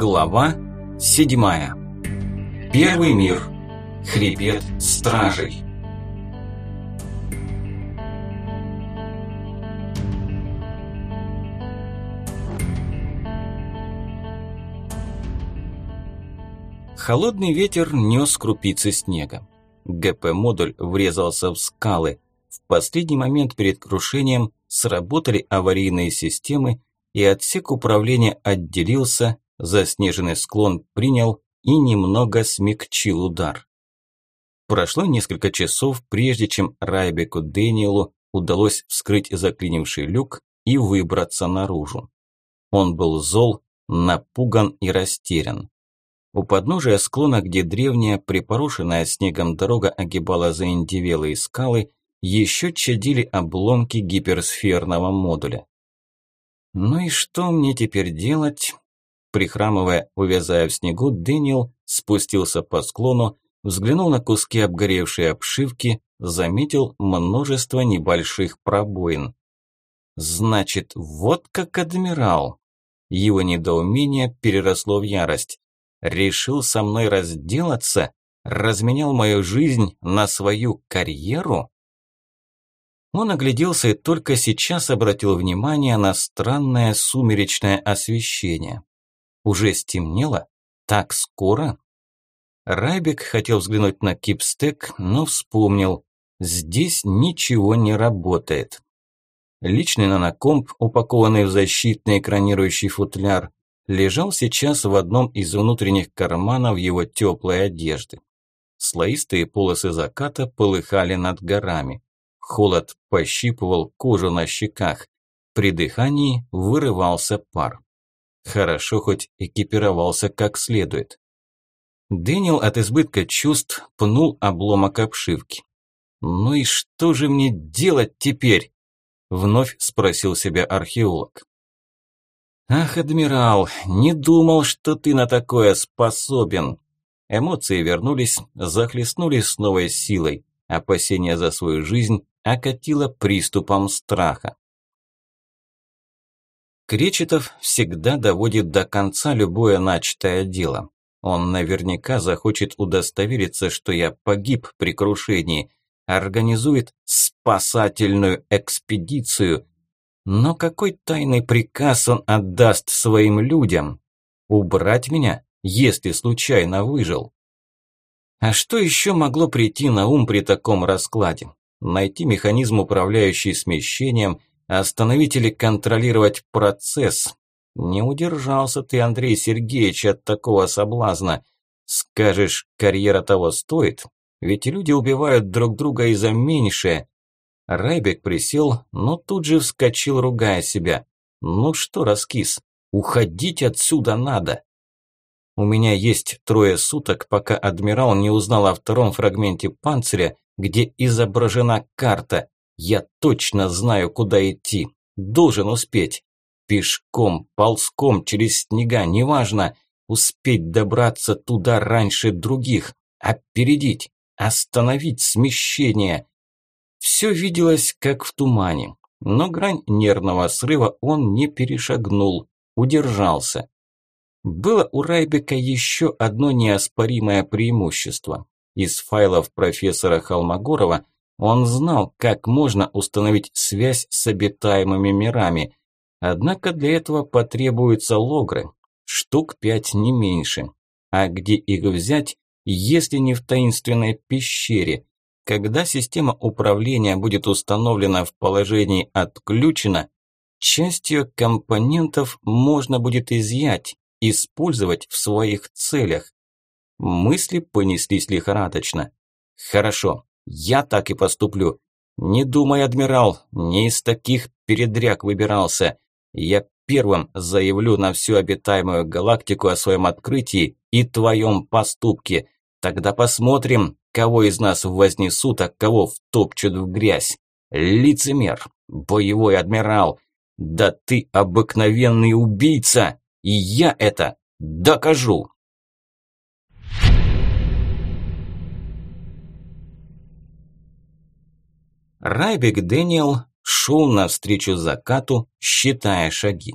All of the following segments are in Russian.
Глава седьмая. Первый мир. Хребет стражей. Холодный ветер нес крупицы снега. ГП-модуль врезался в скалы. В последний момент перед крушением сработали аварийные системы, и отсек управления отделился, заснеженный склон принял и немного смягчил удар. Прошло несколько часов, прежде чем Райбеку Дэниелу удалось вскрыть заклинивший люк и выбраться наружу. Он был зол, напуган и растерян. У подножия склона, где древняя, припорошенная снегом дорога огибала заиндевелые скалы, еще чадили обломки гиперсферного модуля. Ну и что мне теперь делать? Прихрамывая, увязая в снегу, Дэниел спустился по склону, взглянул на куски обгоревшей обшивки, заметил множество небольших пробоин. Значит, вот как адмирал. Его недоумение переросло в ярость. Решил со мной разделаться? Разменял мою жизнь на свою карьеру? Он огляделся и только сейчас обратил внимание на странное сумеречное освещение. Уже стемнело? Так скоро? Райбек хотел взглянуть на кипстек, но вспомнил. Здесь ничего не работает. Личный нанокомп, упакованный в защитный экранирующий футляр, лежал сейчас в одном из внутренних карманов его теплой одежды. Слоистые полосы заката полыхали над горами. Холод пощипывал кожу на щеках. При дыхании вырывался пар. Хорошо хоть экипировался как следует. Дэниел от избытка чувств пнул обломок обшивки. «Ну и что же мне делать теперь?» Вновь спросил себя археолог. «Ах, адмирал, не думал, что ты на такое способен!» Эмоции вернулись, захлестнули с новой силой. Опасение за свою жизнь окатило приступом страха. Кречетов всегда доводит до конца любое начатое дело. Он наверняка захочет удостовериться, что я погиб при крушении, организует спасательную экспедицию. Но какой тайный приказ он отдаст своим людям? Убрать меня, если случайно выжил? А что еще могло прийти на ум при таком раскладе? Найти механизм, управляющий смещением, остановить или контролировать процесс. Не удержался ты, Андрей Сергеевич, от такого соблазна. Скажешь, карьера того стоит? Ведь люди убивают друг друга и за меньшее. Райбек присел, но тут же вскочил, ругая себя. Ну что, раскис, уходить отсюда надо. У меня есть трое суток, пока адмирал не узнал о втором фрагменте панциря, где изображена карта. Я точно знаю, куда идти. Должен успеть. Пешком, ползком, через снега, неважно. Успеть добраться туда раньше других. Опередить, остановить смещение. Все виделось, как в тумане. Но грань нервного срыва он не перешагнул, удержался. Было у Райбека еще одно неоспоримое преимущество. Из файлов профессора Холмогорова он знал, как можно установить связь с обитаемыми мирами. Однако для этого потребуются логры, штук пять не меньше. А где их взять, если не в таинственной пещере? Когда система управления будет установлена в положении «отключена», часть ее компонентов можно будет изъять, использовать в своих целях. Мысли понеслись лихорадочно. «Хорошо, я так и поступлю. Не думай, адмирал, не из таких передряг выбирался. Я первым заявлю на всю обитаемую галактику о своем открытии и твоем поступке. Тогда посмотрим, кого из нас вознесут, а кого втопчут в грязь. Лицемер, боевой адмирал, да ты обыкновенный убийца!» И я это докажу. Райбек Дэниел шел навстречу закату, считая шаги.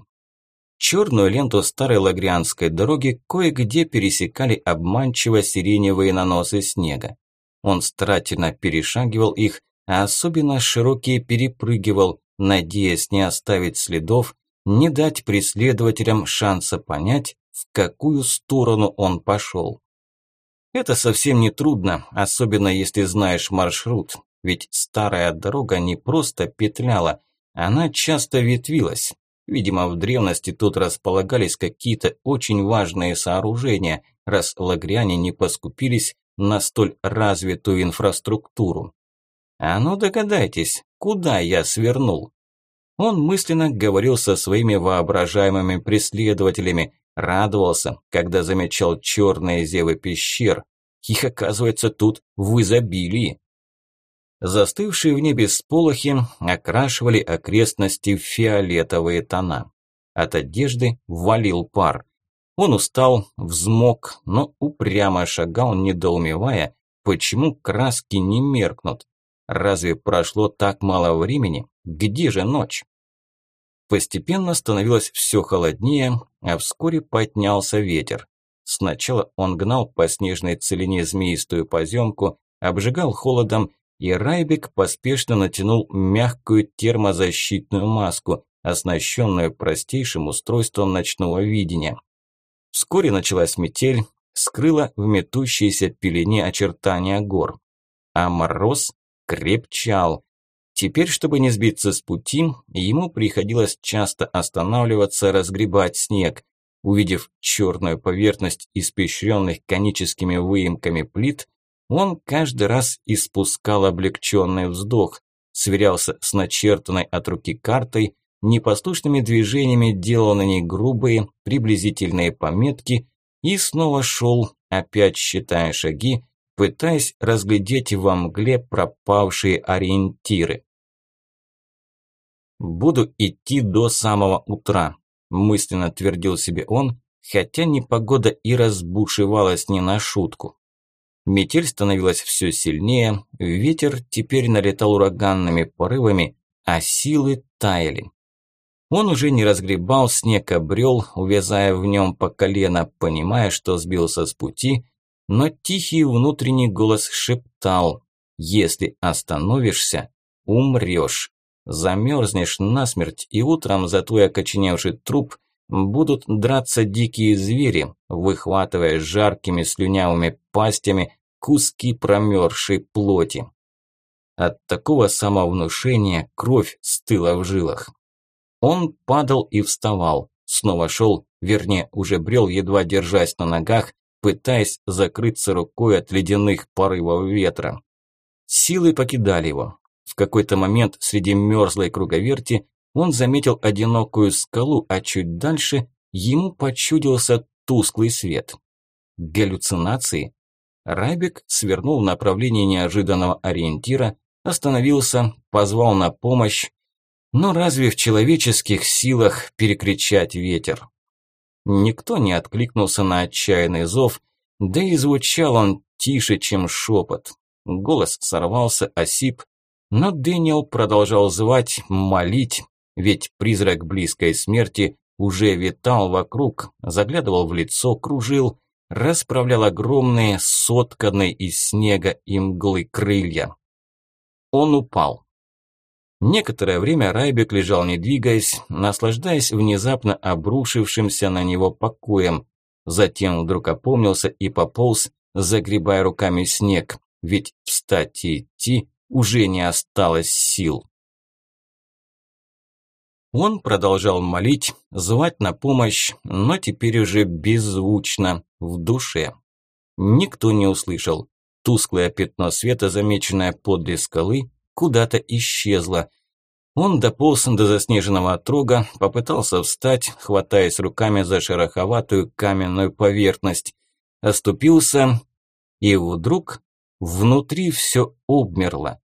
Черную ленту старой лагрианской дороги кое-где пересекали обманчиво сиреневые наносы снега. Он старательно перешагивал их, а особенно широкие перепрыгивал, надеясь не оставить следов, не дать преследователям шанса понять, в какую сторону он пошел. Это совсем не трудно, особенно если знаешь маршрут, ведь старая дорога не просто петляла, она часто ветвилась. Видимо, в древности тут располагались какие-то очень важные сооружения, раз лагряне не поскупились на столь развитую инфраструктуру. А ну догадайтесь, куда я свернул? Он мысленно говорил со своими воображаемыми преследователями, радовался, когда замечал черные зевы пещер. Их, оказывается, тут в изобилии. Застывшие в небе сполохи окрашивали окрестности в фиолетовые тона. От одежды валил пар. Он устал, взмок, но упрямо шагал, недоумевая, почему краски не меркнут. Разве прошло так мало времени? Где же ночь? Постепенно становилось все холоднее, а вскоре поднялся ветер. Сначала он гнал по снежной целине змеистую поземку, обжигал холодом, и Райбек поспешно натянул мягкую термозащитную маску, оснащенную простейшим устройством ночного видения. Вскоре началась метель, скрыла в метущейся пелене очертания гор. А мороз крепчал. Теперь, чтобы не сбиться с пути, ему приходилось часто останавливаться, разгребать снег. Увидев черную поверхность испещренных коническими выемками плит, он каждый раз испускал облегченный вздох, сверялся с начертанной от руки картой, непослушными движениями делал на ней грубые, приблизительные пометки и снова шел, опять считая шаги, пытаясь разглядеть во мгле пропавшие ориентиры. «Буду идти до самого утра», – мысленно твердил себе он, хотя непогода и разбушевалась не на шутку. Метель становилась все сильнее, ветер теперь налетал ураганными порывами, а силы таяли. Он уже не разгребал снег, обрел, увязая в нем по колено, понимая, что сбился с пути, но тихий внутренний голос шептал «Если остановишься, умрешь, замерзнешь насмерть, и утром за твой окоченевший труп будут драться дикие звери, выхватывая жаркими слюнявыми пастями куски промерзшей плоти. От такого самовнушения кровь стыла в жилах. Он падал и вставал, снова шел, вернее, уже брел, едва держась на ногах, пытаясь закрыться рукой от ледяных порывов ветра. Силы покидали его. В какой-то момент среди мерзлой круговерти он заметил одинокую скалу, а чуть дальше ему почудился тусклый свет. Галлюцинации? Райбек свернул в направлении неожиданного ориентира, остановился, позвал на помощь. Но разве в человеческих силах перекричать ветер? Никто не откликнулся на отчаянный зов, да и звучал он тише, чем шепот. Голос сорвался, осип, но Дэниел продолжал звать, молить, ведь призрак близкой смерти уже витал вокруг, заглядывал в лицо, кружил, расправлял огромные, сотканные из снега и мглы крылья. Он упал. Некоторое время Райбек лежал не двигаясь, наслаждаясь внезапно обрушившимся на него покоем. Затем вдруг опомнился и пополз, загребая руками снег, ведь встать и идти уже не осталось сил. Он продолжал молить, звать на помощь, но теперь уже беззвучно, в душе. Никто не услышал. Тусклое пятно света, замеченное подле скалы, куда-то исчезло. Он дополз до заснеженного отрога, попытался встать, хватаясь руками за шероховатую каменную поверхность. Оступился, и вдруг внутри все обмерло.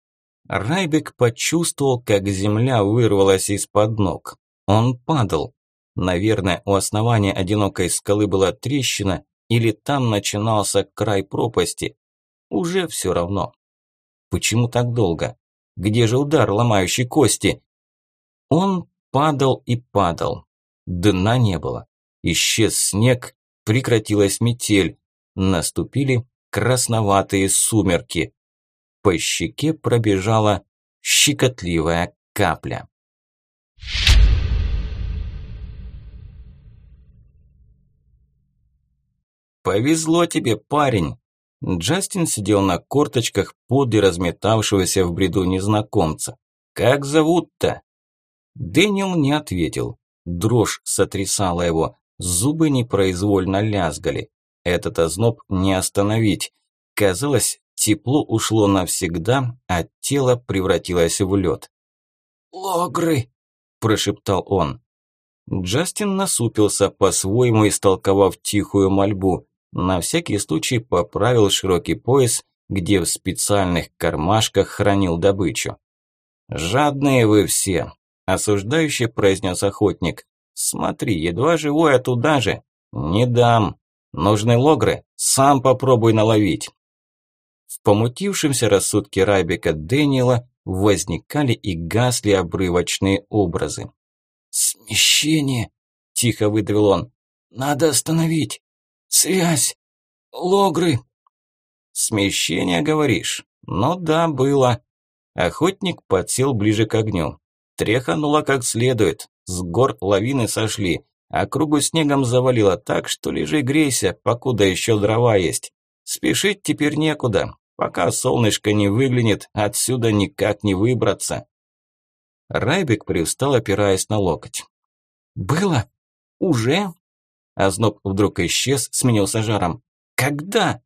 Райбек почувствовал, как земля вырвалась из-под ног. Он падал. Наверное, у основания одинокой скалы была трещина, или там начинался край пропасти. Уже все равно. Почему так долго? Где же удар, ломающий кости? Он падал и падал. Дна не было. Исчез снег, прекратилась метель. Наступили красноватые сумерки. По щеке пробежала щекотливая капля. «Повезло тебе, парень!» Джастин сидел на корточках подле разметавшегося в бреду незнакомца. «Как зовут-то?» Дэниел не ответил. Дрожь сотрясала его, зубы непроизвольно лязгали. Этот озноб не остановить. Казалось, тепло ушло навсегда, а тело превратилось в лед. «Логры!» – прошептал он. Джастин насупился, по-своему истолковав тихую мольбу. На всякий случай поправил широкий пояс, где в специальных кармашках хранил добычу. «Жадные вы все!» – осуждающе произнес охотник. «Смотри, едва живой, а туда же! Не дам! Нужны логры? Сам попробуй наловить!» В помутившемся рассудке Райбека Дэниела возникали и гасли обрывочные образы. «Смещение!» – тихо выдавил он. «Надо остановить! Связь! Логры!» «Смещение, говоришь? Ну да, было». Охотник подсел ближе к огню. Тряхануло как следует. С гор лавины сошли. Округу снегом завалило так, что лежи грейся, покуда еще дрова есть. Спешить теперь некуда. Пока солнышко не выглянет, отсюда никак не выбраться. Райбек привстал, опираясь на локоть. «Было? Уже?» Озноб вдруг исчез, сменился жаром. «Когда?»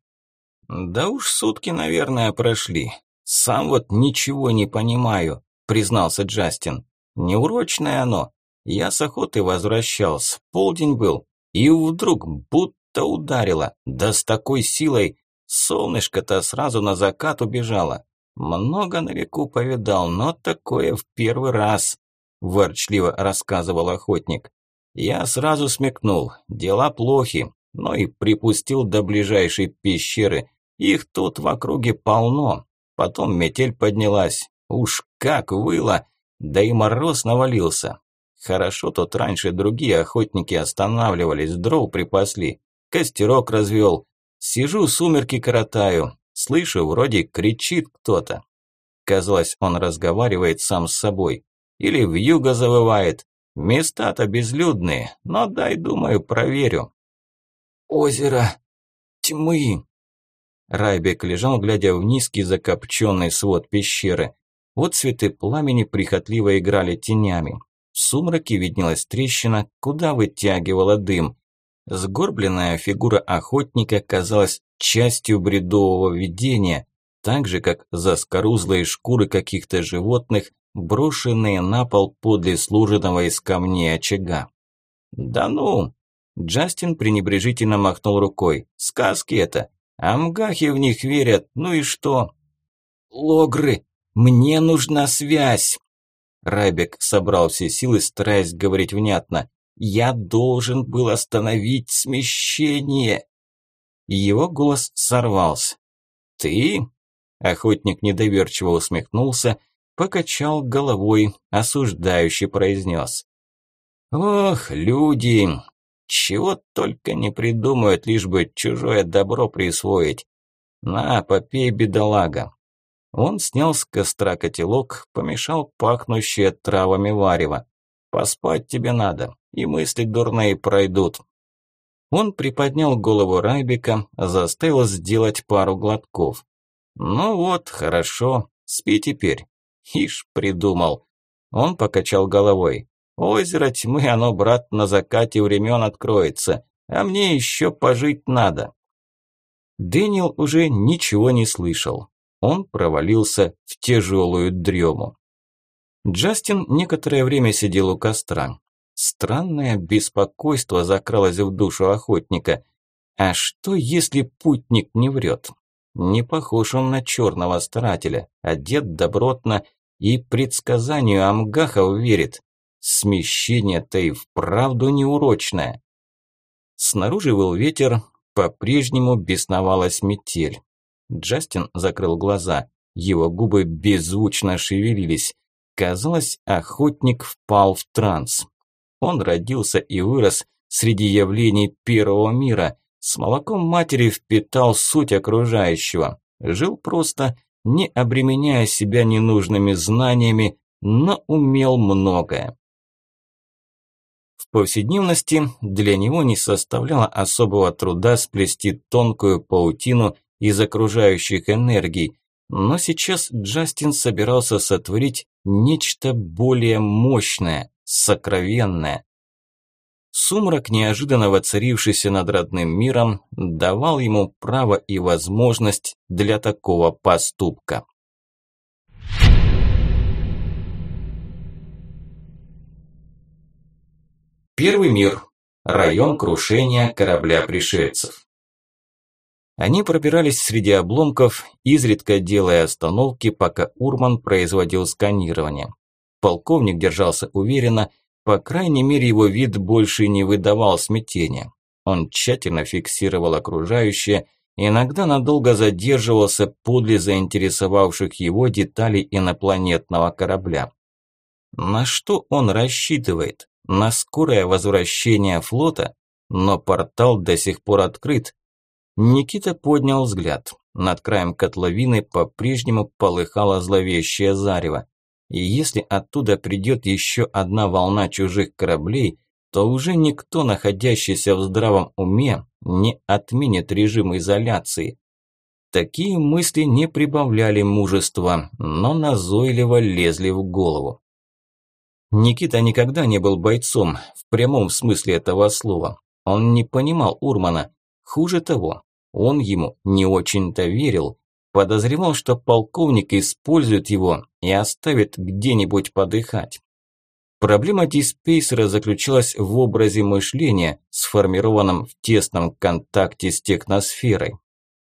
«Да уж сутки, наверное, прошли. Сам вот ничего не понимаю», признался Джастин. «Неурочное оно. Я с охоты возвращался, полдень был, и вдруг будто ударило, да с такой силой, Солнышко-то сразу на закат убежало. Много на веку повидал, но такое в первый раз, ворчливо рассказывал охотник. Я сразу смекнул, дела плохи, но и припустил до ближайшей пещеры. Их тут в округе полно. Потом метель поднялась. Уж как выло, да и мороз навалился. Хорошо тут раньше другие охотники останавливались, дров припасли. Костерок развел, Сижу, сумерки коротаю. Слышу, вроде кричит кто-то. Казалось, он разговаривает сам с собой. Или в юго завывает. Места-то безлюдные, но дай, думаю, проверю. Озеро тьмы. Райбек лежал, глядя в низкий закопченный свод пещеры. Вот цветы пламени прихотливо играли тенями. В сумраке виднелась трещина, куда вытягивала дым. Сгорбленная фигура охотника казалась частью бредового видения, так же, как заскорузлые шкуры каких-то животных, брошенные на пол подле служенного из камней очага. «Да ну!» Джастин пренебрежительно махнул рукой. «Сказки это! Амгахи в них верят, ну и что?» «Логры! Мне нужна связь!» Райбек собрал все силы, стараясь говорить внятно. Я должен был остановить смещение. Его голос сорвался. Ты? Охотник недоверчиво усмехнулся, покачал головой, осуждающе произнес. Ох, люди, чего только не придумают, лишь бы чужое добро присвоить. На, попей, бедолага. Он снял с костра котелок, помешал пахнущее травами варево. Поспать тебе надо, и мысли дурные пройдут. Он приподнял голову Райбека, заставил сделать пару глотков. Ну вот, хорошо, спи теперь. Ишь, придумал. Он покачал головой. Озеро тьмы, оно, брат, на закате времен откроется, а мне еще пожить надо. Дэниел уже ничего не слышал. Он провалился в тяжелую дрему. Джастин некоторое время сидел у костра. Странное беспокойство закралось в душу охотника. А что, если путник не врет? Не похож он на черного старателя, одет добротно и предсказанию Амгахов верит. Смещение-то и вправду неурочное. Снаружи был ветер, по-прежнему бесновалась метель. Джастин закрыл глаза, его губы беззвучно шевелились. Казалось, охотник впал в транс. Он родился и вырос среди явлений первого мира, с молоком матери впитал суть окружающего, жил просто, не обременяя себя ненужными знаниями, но умел многое. В повседневности для него не составляло особого труда сплести тонкую паутину из окружающих энергий, но сейчас Джастин собирался сотворить нечто более мощное, сокровенное. Сумрак, неожиданно воцарившийся над родным миром, давал ему право и возможность для такого поступка. Первый мир. Район крушения корабля пришельцев. Они пробирались среди обломков, изредка делая остановки, пока Урман производил сканирование. Полковник держался уверенно, по крайней мере его вид больше не выдавал смятения. Он тщательно фиксировал окружающее, иногда надолго задерживался подле заинтересовавших его деталей инопланетного корабля. На что он рассчитывает? на скорое возвращение флота, но портал до сих пор открыт. Никита поднял взгляд. Над краем котловины по-прежнему полыхало зловещее зарево. И если оттуда придет еще одна волна чужих кораблей, то уже никто, находящийся в здравом уме, не отменит режим изоляции. Такие мысли не прибавляли мужества, но назойливо лезли в голову. Никита никогда не был бойцом, в прямом смысле этого слова. Он не понимал Урмана. Хуже того, он ему не очень-то верил. Подозревал, что полковник использует его и оставит где-нибудь подыхать. Проблема диспейсера заключалась в образе мышления, сформированном в тесном контакте с техносферой.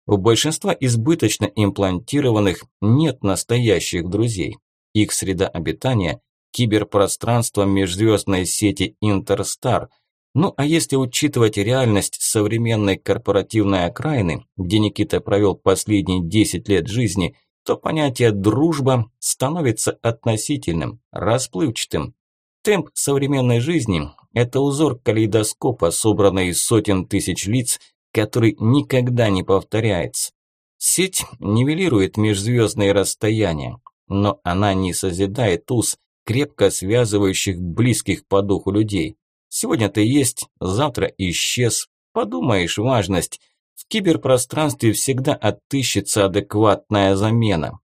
У большинства избыточно имплантированных нет настоящих друзей. Их среда обитания киберпространство межзвездной сети Интерстар. Ну а если учитывать реальность современной корпоративной окраины, где Никита провел последние 10 лет жизни, то понятие «дружба» становится относительным, расплывчатым. Темп современной жизни – это узор калейдоскопа, собранный из сотен тысяч лиц, который никогда не повторяется. Сеть нивелирует межзвездные расстояния, но она не созидает уз, крепко связывающих близких по духу людей. Сегодня ты есть, завтра исчез. Подумаешь, важность. В киберпространстве всегда отыщется адекватная замена.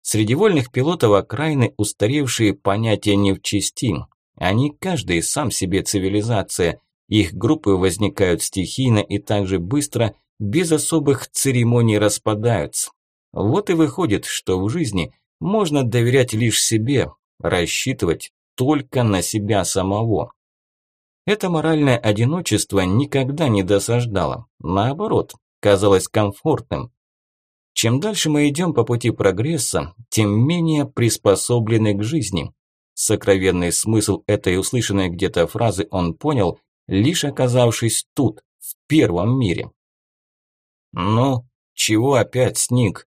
Среди вольных пилотов окраины устаревшие понятия не в чести. Они каждый сам себе цивилизация. Их группы возникают стихийно и также быстро, без особых церемоний распадаются. Вот и выходит, что в жизни можно доверять лишь себе, рассчитывать только на себя самого. Это моральное одиночество никогда не досаждало, наоборот, казалось комфортным. Чем дальше мы идем по пути прогресса, тем менее приспособлены к жизни. Сокровенный смысл этой услышанной где-то фразы он понял, лишь оказавшись тут, в первом мире. «Ну, чего опять сник?»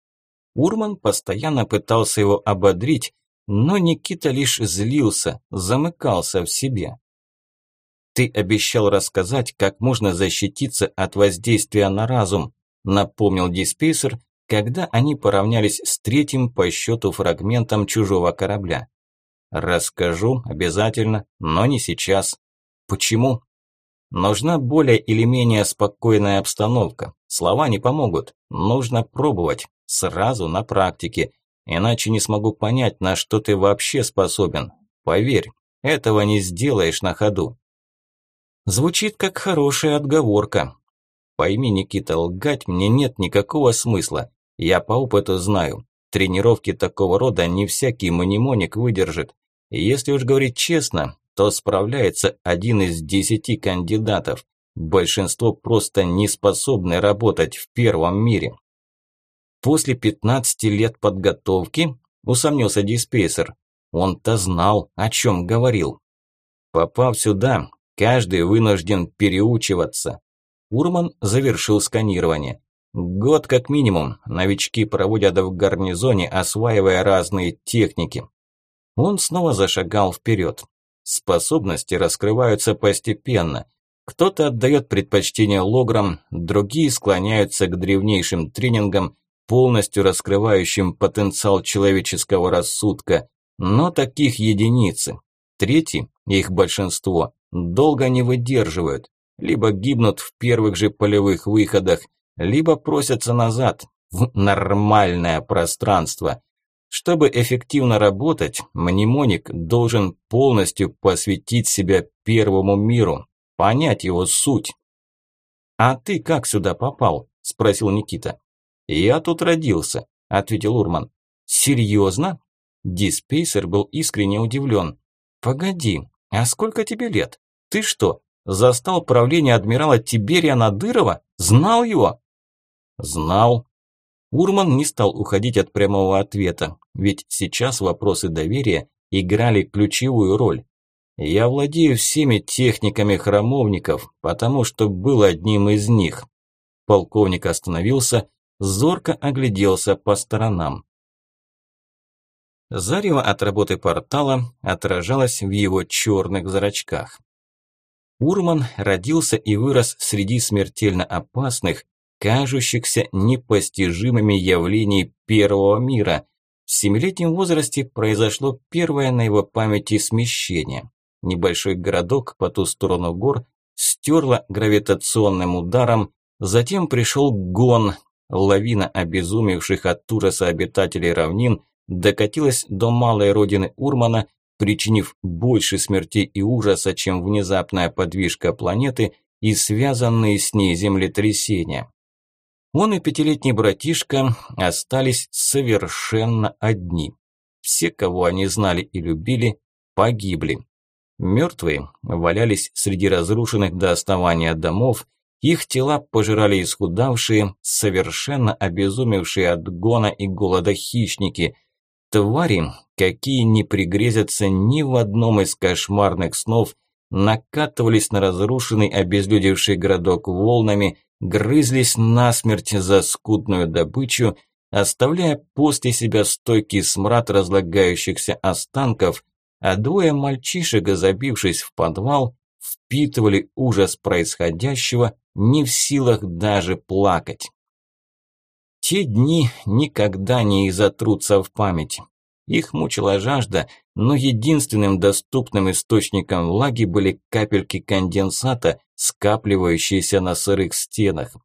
Урман постоянно пытался его ободрить, но Никита лишь злился, замыкался в себе. «Ты обещал рассказать, как можно защититься от воздействия на разум», напомнил диспейсер, когда они поравнялись с третьим по счету фрагментом чужого корабля. «Расскажу, обязательно, но не сейчас. Почему?» «Нужна более или менее спокойная обстановка. Слова не помогут. Нужно пробовать. Сразу на практике. Иначе не смогу понять, на что ты вообще способен. Поверь, этого не сделаешь на ходу. Звучит как хорошая отговорка. Пойми, Никита, лгать мне нет никакого смысла. Я по опыту знаю. Тренировки такого рода не всякий манимоник выдержит. Если уж говорить честно, то справляется один из десяти кандидатов. Большинство просто не способны работать в первом мире. После 15 лет подготовки, усомнился диспейсер, он-то знал, о чем говорил. Попав сюда, каждый вынужден переучиваться. Урман завершил сканирование. Год как минимум, новички проводят в гарнизоне, осваивая разные техники. Он снова зашагал вперед. Способности раскрываются постепенно. Кто-то отдает предпочтение лограм, другие склоняются к древнейшим тренингам, полностью раскрывающим потенциал человеческого рассудка. Но таких единицы. Третьи, их большинство, долго не выдерживают, либо гибнут в первых же полевых выходах, либо просятся назад, в нормальное пространство. Чтобы эффективно работать, мнемоник должен полностью посвятить себя первому миру, понять его суть. «А ты как сюда попал?» – спросил Никита. «Я тут родился», – ответил Урман. «Серьезно?» Диспейсер был искренне удивлен. «Погоди, а сколько тебе лет? Ты что, застал правление адмирала Тиберия Надырова? Знал его?» «Знал», Урман не стал уходить от прямого ответа, ведь сейчас вопросы доверия играли ключевую роль. Я владею всеми техниками храмовников, потому что был одним из них. Полковник остановился, зорко огляделся по сторонам. Зарево от работы портала отражалось в его черных зрачках. Урман родился и вырос среди смертельно опасных, кажущихся непостижимыми явлений первого мира. В семилетнем возрасте произошло первое на его памяти смещение. Небольшой городок по ту сторону гор стерло гравитационным ударом, затем пришел гон, лавина обезумевших от ужаса обитателей равнин докатилась до малой родины Урмана, причинив больше смертей и ужаса, чем внезапная подвижка планеты и связанные с ней землетрясения. Он и пятилетний братишка остались совершенно одни. Все, кого они знали и любили, погибли. Мертвые валялись среди разрушенных до основания домов, их тела пожирали исхудавшие, совершенно обезумевшие от гона и голода хищники. Твари, какие не пригрезятся ни в одном из кошмарных снов, накатывались на разрушенный обезлюдевший городок волнами, грызлись насмерть за скудную добычу, оставляя после себя стойкий смрад разлагающихся останков, а двое мальчишек, забившись в подвал, впитывали ужас происходящего, не в силах даже плакать. Те дни никогда не изотрутся в памяти. Их мучила жажда, но единственным доступным источником влаги были капельки конденсата, скапливающиеся на сырых стенах.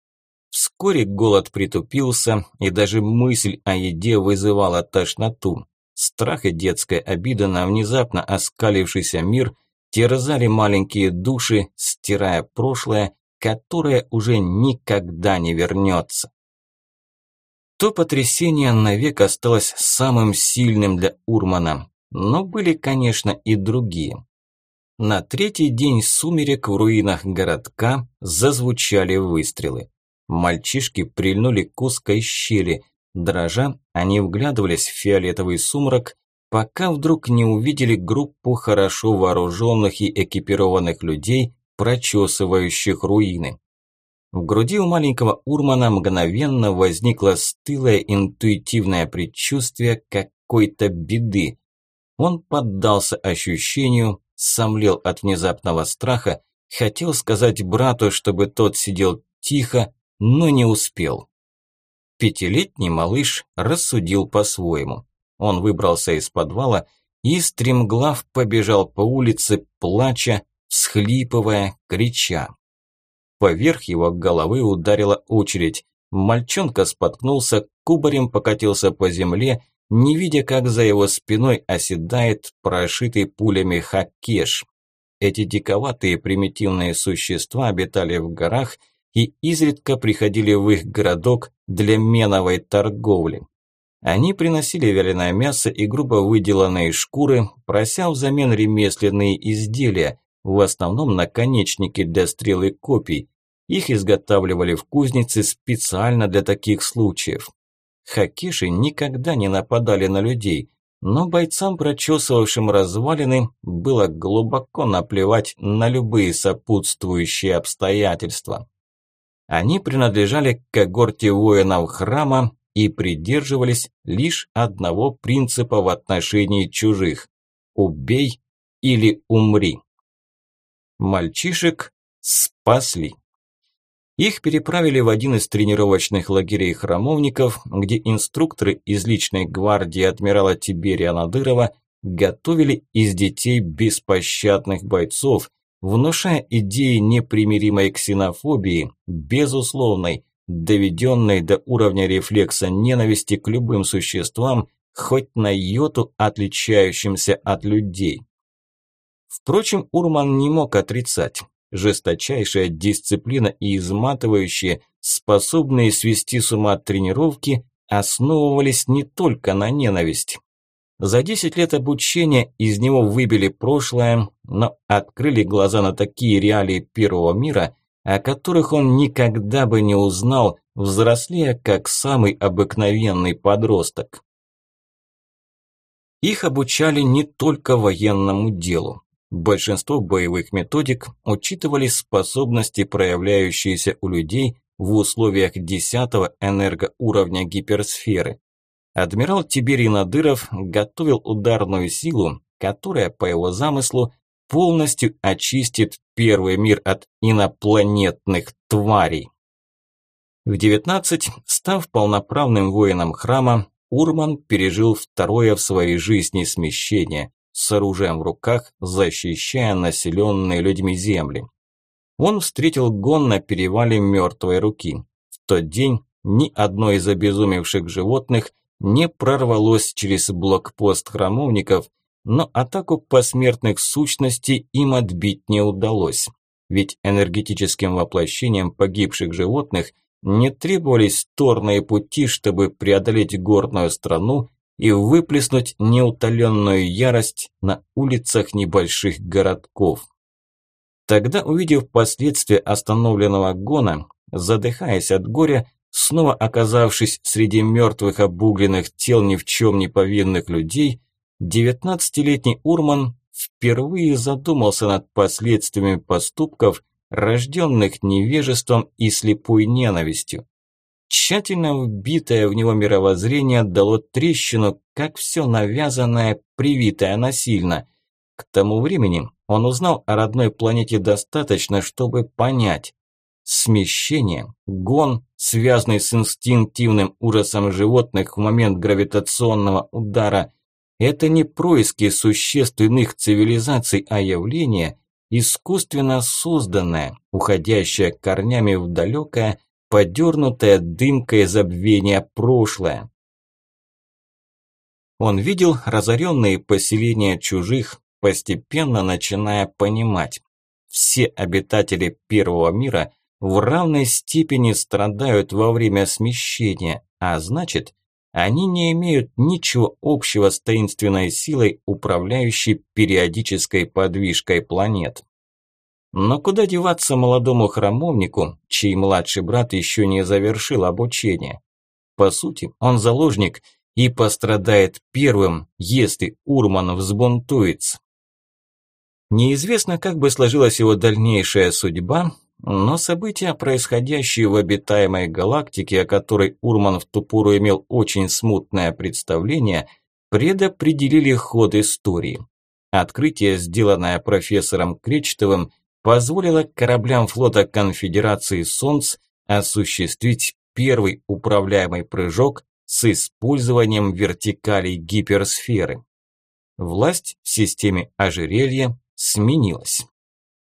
Вскоре голод притупился, и даже мысль о еде вызывала тошноту. Страх и детская обида на внезапно оскалившийся мир терзали маленькие души, стирая прошлое, которое уже никогда не вернется. То потрясение навек осталось самым сильным для Урмана, но были, конечно, и другие. На третий день сумерек в руинах городка зазвучали выстрелы. Мальчишки прильнули к узкой щели. Дрожа, они вглядывались в фиолетовый сумрак, пока вдруг не увидели группу хорошо вооруженных и экипированных людей, прочесывающих руины. В груди у маленького Урмана мгновенно возникло стылое интуитивное предчувствие какой-то беды. Он поддался ощущению, сомлел от внезапного страха, хотел сказать брату, чтобы тот сидел тихо, но не успел. Пятилетний малыш рассудил по-своему. Он выбрался из подвала и стремглав побежал по улице, плача, всхлипывая, крича. Поверх его головы ударила очередь. Мальчонка споткнулся, кубарем покатился по земле, не видя, как за его спиной оседает прошитый пулями хакеш. Эти диковатые примитивные существа обитали в горах и изредка приходили в их городок для меновой торговли. Они приносили вяленое мясо и грубо выделанные шкуры, прося взамен ремесленные изделия, в основном наконечники для стрел и копий, их изготавливали в кузнице специально для таких случаев. Хакиши никогда не нападали на людей, но бойцам, прочесывавшим развалины, было глубоко наплевать на любые сопутствующие обстоятельства. Они принадлежали к когорте воинов храма и придерживались лишь одного принципа в отношении чужих – «убей или умри. Мальчишек спасли. Их переправили в один из тренировочных лагерей храмовников, где инструкторы из личной гвардии адмирала Тиберия Надырова готовили из детей беспощадных бойцов, внушая идеи непримиримой ксенофобии, безусловной, доведенной до уровня рефлекса ненависти к любым существам, хоть на йоту отличающимся от людей. Впрочем, Урман не мог отрицать. Жесточайшая дисциплина и изматывающие, способные свести с ума тренировки, основывались не только на ненависти. За 10 лет обучения из него выбили прошлое, но открыли глаза на такие реалии первого мира, о которых он никогда бы не узнал, взрослея как самый обыкновенный подросток. Их обучали не только военному делу. Большинство боевых методик учитывали способности, проявляющиеся у людей в условиях 10 энергоуровня гиперсферы. Адмирал Тиберий Надыров готовил ударную силу, которая, по его замыслу, полностью очистит первый мир от инопланетных тварей. В 19, став полноправным воином храма, Урман пережил второе в своей жизни смещение, с оружием в руках, защищая населенные людьми земли. Он встретил гон на перевале мертвой руки. В тот день ни одно из обезумевших животных не прорвалось через блокпост храмовников, но атаку посмертных сущностей им отбить не удалось. Ведь энергетическим воплощением погибших животных не требовались торные пути, чтобы преодолеть горную страну и выплеснуть неутоленную ярость на улицах небольших городков. Тогда, увидев последствия остановленного гона, задыхаясь от горя, снова оказавшись среди мертвых обугленных тел ни в чем не повинных людей, девятнадцатилетний Урман впервые задумался над последствиями поступков, рожденных невежеством и слепой ненавистью. Тщательно вбитое в него мировоззрение дало трещину, как все навязанное, привитое насильно. К тому времени он узнал о родной планете достаточно, чтобы понять. Смещение, гон, связанный с инстинктивным ужасом животных в момент гравитационного удара, это не происки существ иных цивилизаций, а явление, искусственно созданное, уходящее корнями в далекое, подернутое дымкой забвения прошлое. Он видел разоренные поселения чужих, постепенно начиная понимать. Все обитатели первого мира в равной степени страдают во время смещения, а значит, они не имеют ничего общего с таинственной силой, управляющей периодической подвижкой планет. Но куда деваться молодому храмовнику, чей младший брат еще не завершил обучение? По сути, он заложник и пострадает первым, если Урман взбунтуется. Неизвестно, как бы сложилась его дальнейшая судьба, но события, происходящие в обитаемой галактике, о которой Урман в ту пору имел очень смутное представление, предопределили ход истории. Открытие, сделанное профессором Кречетовым, позволило кораблям флота Конфедерации Солнц осуществить первый управляемый прыжок с использованием вертикалей гиперсферы. Власть в системе ожерелья сменилась.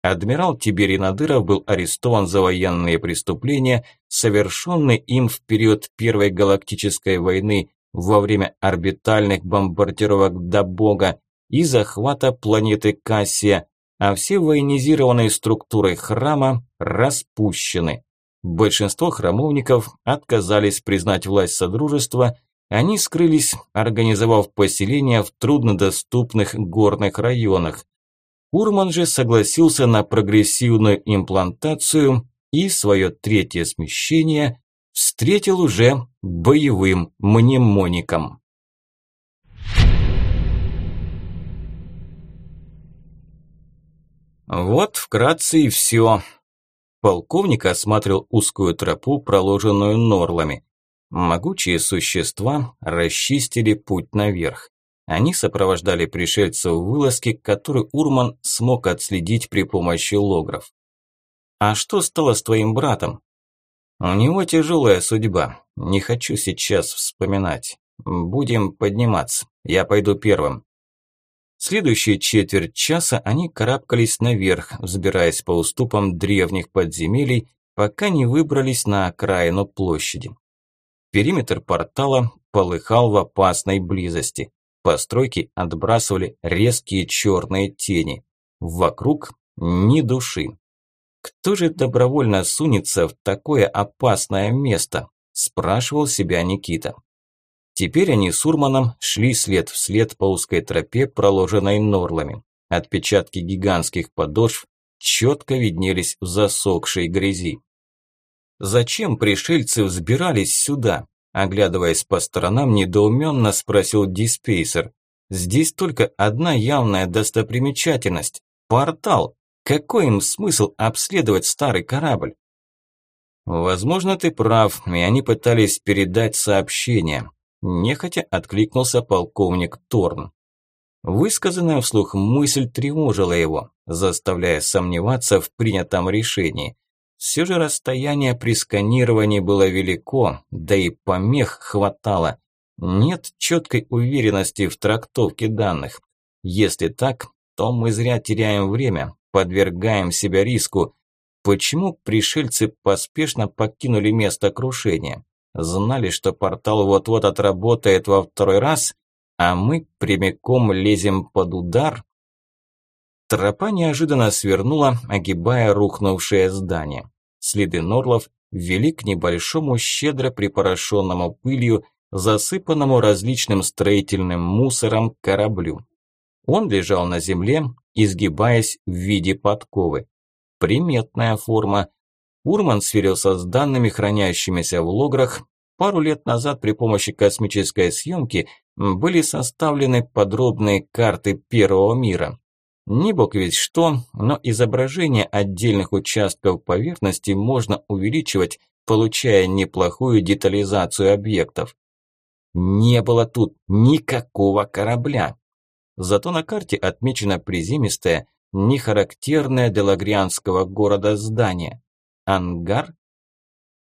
Адмирал Тиберий Надыров был арестован за военные преступления, совершенные им в период Первой Галактической войны во время орбитальных бомбардировок до Бога и захвата планеты Кассия, а все военизированные структуры храма распущены. Большинство храмовников отказались признать власть Содружества, они скрылись, организовав поселения в труднодоступных горных районах. Урман же согласился на прогрессивную имплантацию и свое третье смещение встретил уже боевым мнемоником. Вот вкратце и все. Полковник осматривал узкую тропу, проложенную норлами. Могучие существа расчистили путь наверх. Они сопровождали пришельцев в вылазке, которую Урман смог отследить при помощи логров. «А что стало с твоим братом?» «У него тяжелая судьба. Не хочу сейчас вспоминать. Будем подниматься. Я пойду первым». Следующие четверть часа они карабкались наверх, взбираясь по уступам древних подземелий, пока не выбрались на окраину площади. Периметр портала полыхал в опасной близости. Постройки отбрасывали резкие черные тени. Вокруг ни души. Кто же добровольно сунется в такое опасное место? Спрашивал себя Никита. Теперь они с Урманом шли след в след по узкой тропе, проложенной норлами. Отпечатки гигантских подошв четко виднелись в засохшей грязи. Зачем пришельцы взбирались сюда? Оглядываясь по сторонам, недоуменно спросил диспейсер. Здесь только одна явная достопримечательность – портал. Какой им смысл обследовать старый корабль? Возможно, ты прав, и они пытались передать сообщение. Нехотя откликнулся полковник Торн. Высказанная вслух мысль тревожила его, заставляя сомневаться в принятом решении. Все же расстояние при сканировании было велико, да и помех хватало. Нет четкой уверенности в трактовке данных. Если так, то мы зря теряем время, подвергаем себя риску. Почему пришельцы поспешно покинули место крушения? Знали, что портал вот-вот отработает во второй раз, а мы прямиком лезем под удар? Тропа неожиданно свернула, огибая рухнувшее здание. Следы Норлов вели к небольшому, щедро припорошенному пылью, засыпанному различным строительным мусором кораблю. Он лежал на земле, изгибаясь в виде подковы. Приметная форма. Урман сверился с данными, хранящимися в лограх. Пару лет назад при помощи космической съемки были составлены подробные карты Первого мира. Не бог ведь что, но изображение отдельных участков поверхности можно увеличивать, получая неплохую детализацию объектов. Не было тут никакого корабля. Зато на карте отмечено приземистое, нехарактерное для лагрианского города здание. Ангар?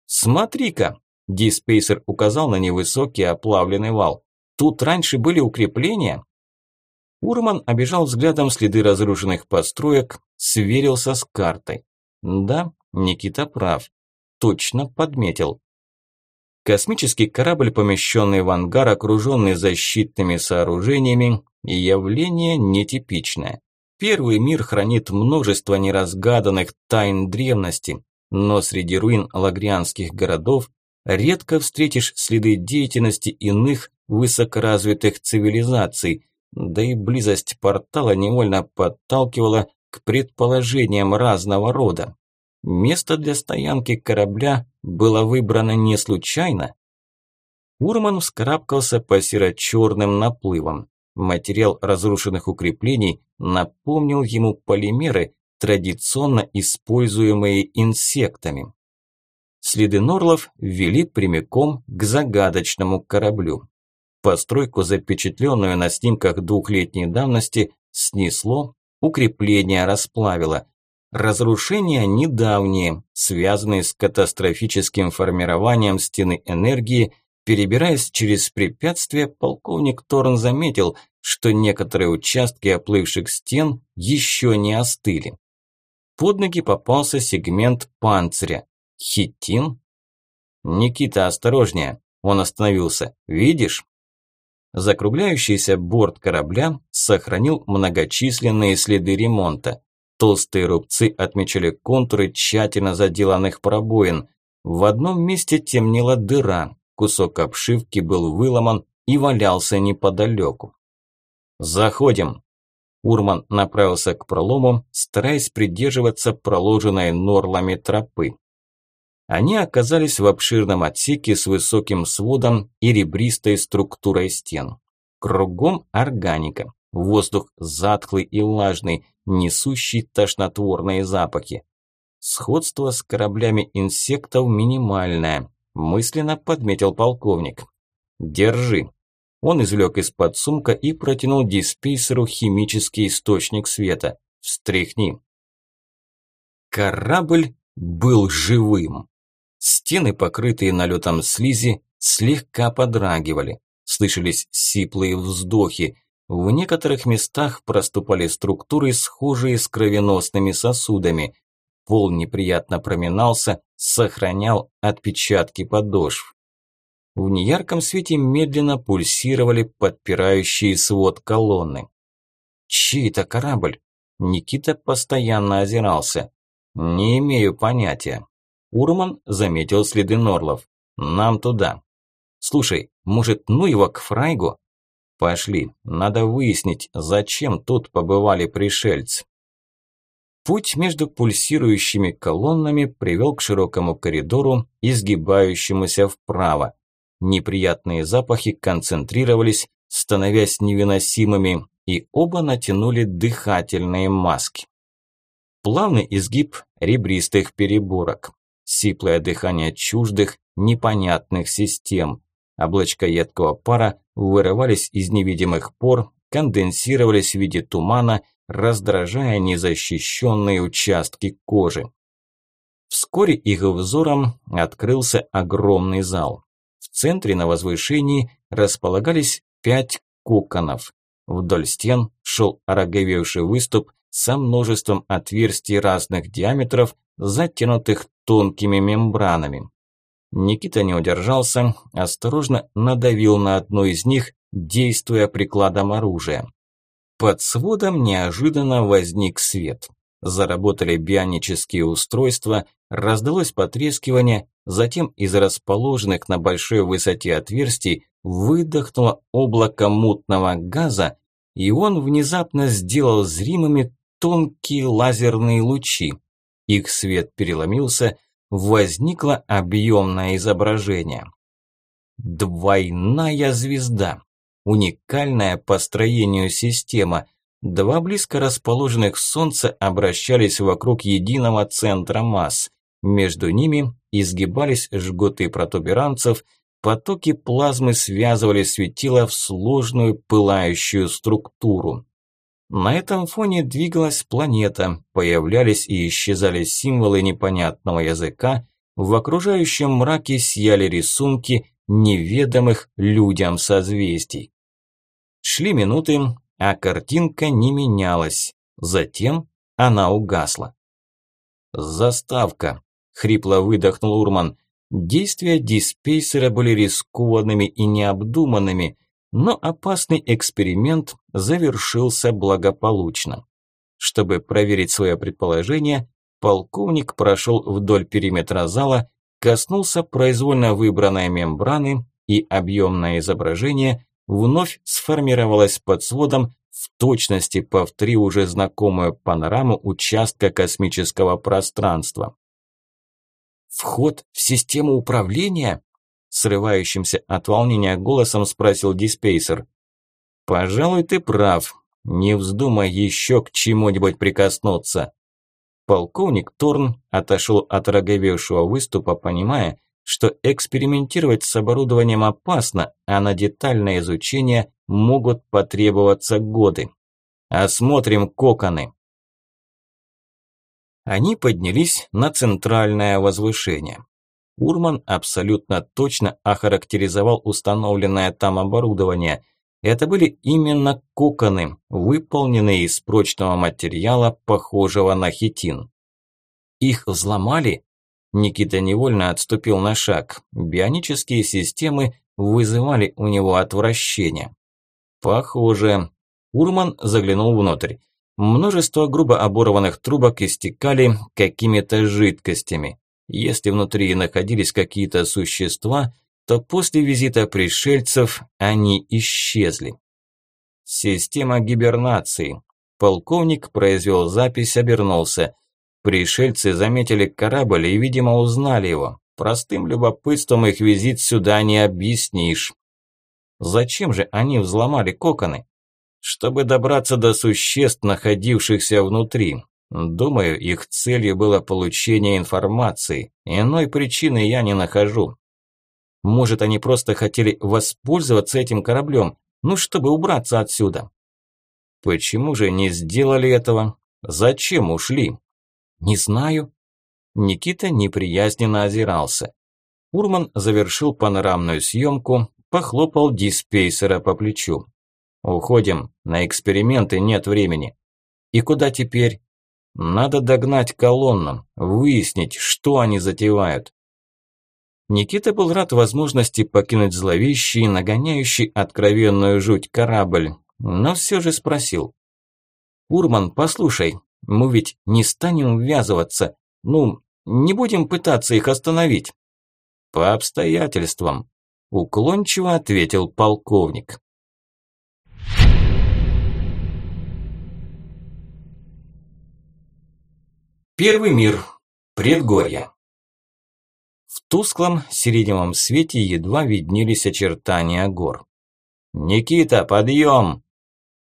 Смотри-ка, Диспейсер указал на невысокий оплавленный вал. Тут раньше были укрепления? Урман обежал взглядом следы разрушенных построек, сверился с картой. Да, Никита прав. Точно подметил. Космический корабль, помещенный в ангар, окруженный защитными сооружениями, явление нетипичное. Первый мир хранит множество неразгаданных тайн древности, но среди руин лагрианских городов редко встретишь следы деятельности иных высокоразвитых цивилизаций, да и близость портала невольно подталкивала к предположениям разного рода. Место для стоянки корабля было выбрано не случайно. Урман вскарабкался по серо-черным наплывам. Материал разрушенных укреплений напомнил ему полимеры, традиционно используемые инсектами. Следы Норлов вели прямиком к загадочному кораблю. Постройку, запечатленную на снимках двухлетней давности, снесло, укрепление расплавило. Разрушения недавние, связанные с катастрофическим формированием стены энергии, перебираясь через препятствия, полковник Торн заметил, что некоторые участки оплывших стен еще не остыли. Под ноги попался сегмент панциря. Хитин? Никита, осторожнее. Он остановился. Видишь? Закругляющийся борт корабля сохранил многочисленные следы ремонта. Толстые рубцы отмечали контуры тщательно заделанных пробоин. В одном месте темнела дыра, кусок обшивки был выломан и валялся неподалеку. «Заходим!» Урман направился к пролому, стараясь придерживаться проложенной норлами тропы. Они оказались в обширном отсеке с высоким сводом и ребристой структурой стен. Кругом органика, воздух затхлый и влажный, несущий тошнотворные запахи. Сходство с кораблями инсектов минимальное, мысленно подметил полковник. «Держи». Он извлек из-под сумка и протянул диспейсеру химический источник света. «Встряхни». Корабль был живым. Стены, покрытые налетом слизи, слегка подрагивали. Слышались сиплые вздохи. В некоторых местах проступали структуры, схожие с кровеносными сосудами. Пол неприятно проминался, сохранял отпечатки подошв. В неярком свете медленно пульсировали подпирающие свод колонны. Чей это корабль? Никита постоянно озирался. Не имею понятия. Урман заметил следы Норлов. Нам туда. Слушай, может, ну его к Фрайгу? Пошли, надо выяснить, зачем тут побывали пришельцы. Путь между пульсирующими колоннами привел к широкому коридору, изгибающемуся вправо. Неприятные запахи концентрировались, становясь невыносимыми, и оба натянули дыхательные маски. Плавный изгиб ребристых переборок, сиплое дыхание чуждых, непонятных систем. Облачка едкого пара вырывались из невидимых пор, конденсировались в виде тумана, раздражая незащищенные участки кожи. Вскоре их взором открылся огромный зал. Центре на возвышении располагались пять коконов. Вдоль стен шел ороговевший выступ со множеством отверстий разных диаметров, затянутых тонкими мембранами. Никита не удержался, осторожно надавил на одну из них, действуя прикладом оружия. Под сводом неожиданно возник свет. Заработали бионические устройства, раздалось потрескивание, затем из расположенных на большой высоте отверстий выдохнуло облако мутного газа, и он внезапно сделал зримыми тонкие лазерные лучи. Их свет переломился, возникло объемное изображение. Двойная звезда. Уникальная по строению система. Два близко расположенных Солнца обращались вокруг единого центра масс. Между ними изгибались жгуты протуберанцев, потоки плазмы связывали светило в сложную пылающую структуру. На этом фоне двигалась планета, появлялись и исчезали символы непонятного языка, в окружающем мраке сияли рисунки неведомых людям созвездий. Шли минуты, а картинка не менялась. Затем она угасла. «Заставка», – хрипло выдохнул Урман. Действия диспейсера были рискованными и необдуманными – но опасный эксперимент завершился благополучно. Чтобы проверить свое предположение, полковник прошел вдоль периметра зала, коснулся произвольно выбранной мембраны, и объемное изображение вновь сформировалось под сводом, в точности повторив уже знакомую панораму участка космического пространства. «Вход в систему управления?» Срывающимся от волнения голосом спросил диспейсер. «Пожалуй, ты прав. Не вздумай еще к чему-нибудь прикоснуться». Полковник Торн отошел от роговевшего выступа, понимая, что экспериментировать с оборудованием опасно, а на детальное изучение могут потребоваться годы. Осмотрим коконы. Они поднялись на центральное возвышение. Урман абсолютно точно охарактеризовал установленное там оборудование. Это были именно коконы, выполненные из прочного материала, похожего на хитин. Их взломали? Никита невольно отступил на шаг. Бионические системы вызывали у него отвращение. Похоже. Урман заглянул внутрь. Множество грубо оборванных трубок истекали какими-то жидкостями. Если внутри находились какие-то существа, то после визита пришельцев они исчезли. Система гибернации. Полковник произвел запись, обернулся. Пришельцы заметили корабль и, видимо, узнали его. Простым любопытством их визит сюда не объяснишь. Зачем же они взломали коконы? Чтобы добраться до существ, находившихся внутри. Думаю, их целью было получение информации. Иной причины я не нахожу. Может, они просто хотели воспользоваться этим кораблем, ну, чтобы убраться отсюда. Почему же не сделали этого? Зачем ушли? Не знаю. Никита неприязненно озирался. Урман завершил панорамную съемку, похлопал диспейсера по плечу. «Уходим, на эксперименты нет времени». «И куда теперь?» «Надо догнать колонну, выяснить, что они затевают». Никита был рад возможности покинуть зловещий, нагоняющий откровенную жуть корабль, но все же спросил. «Урман, послушай, мы ведь не станем ввязываться, ну, не будем пытаться их остановить». «По обстоятельствам», – уклончиво ответил полковник. Первый мир. Предгорье. В тусклом сиреневом свете едва виднелись очертания гор. «Никита, подъем!»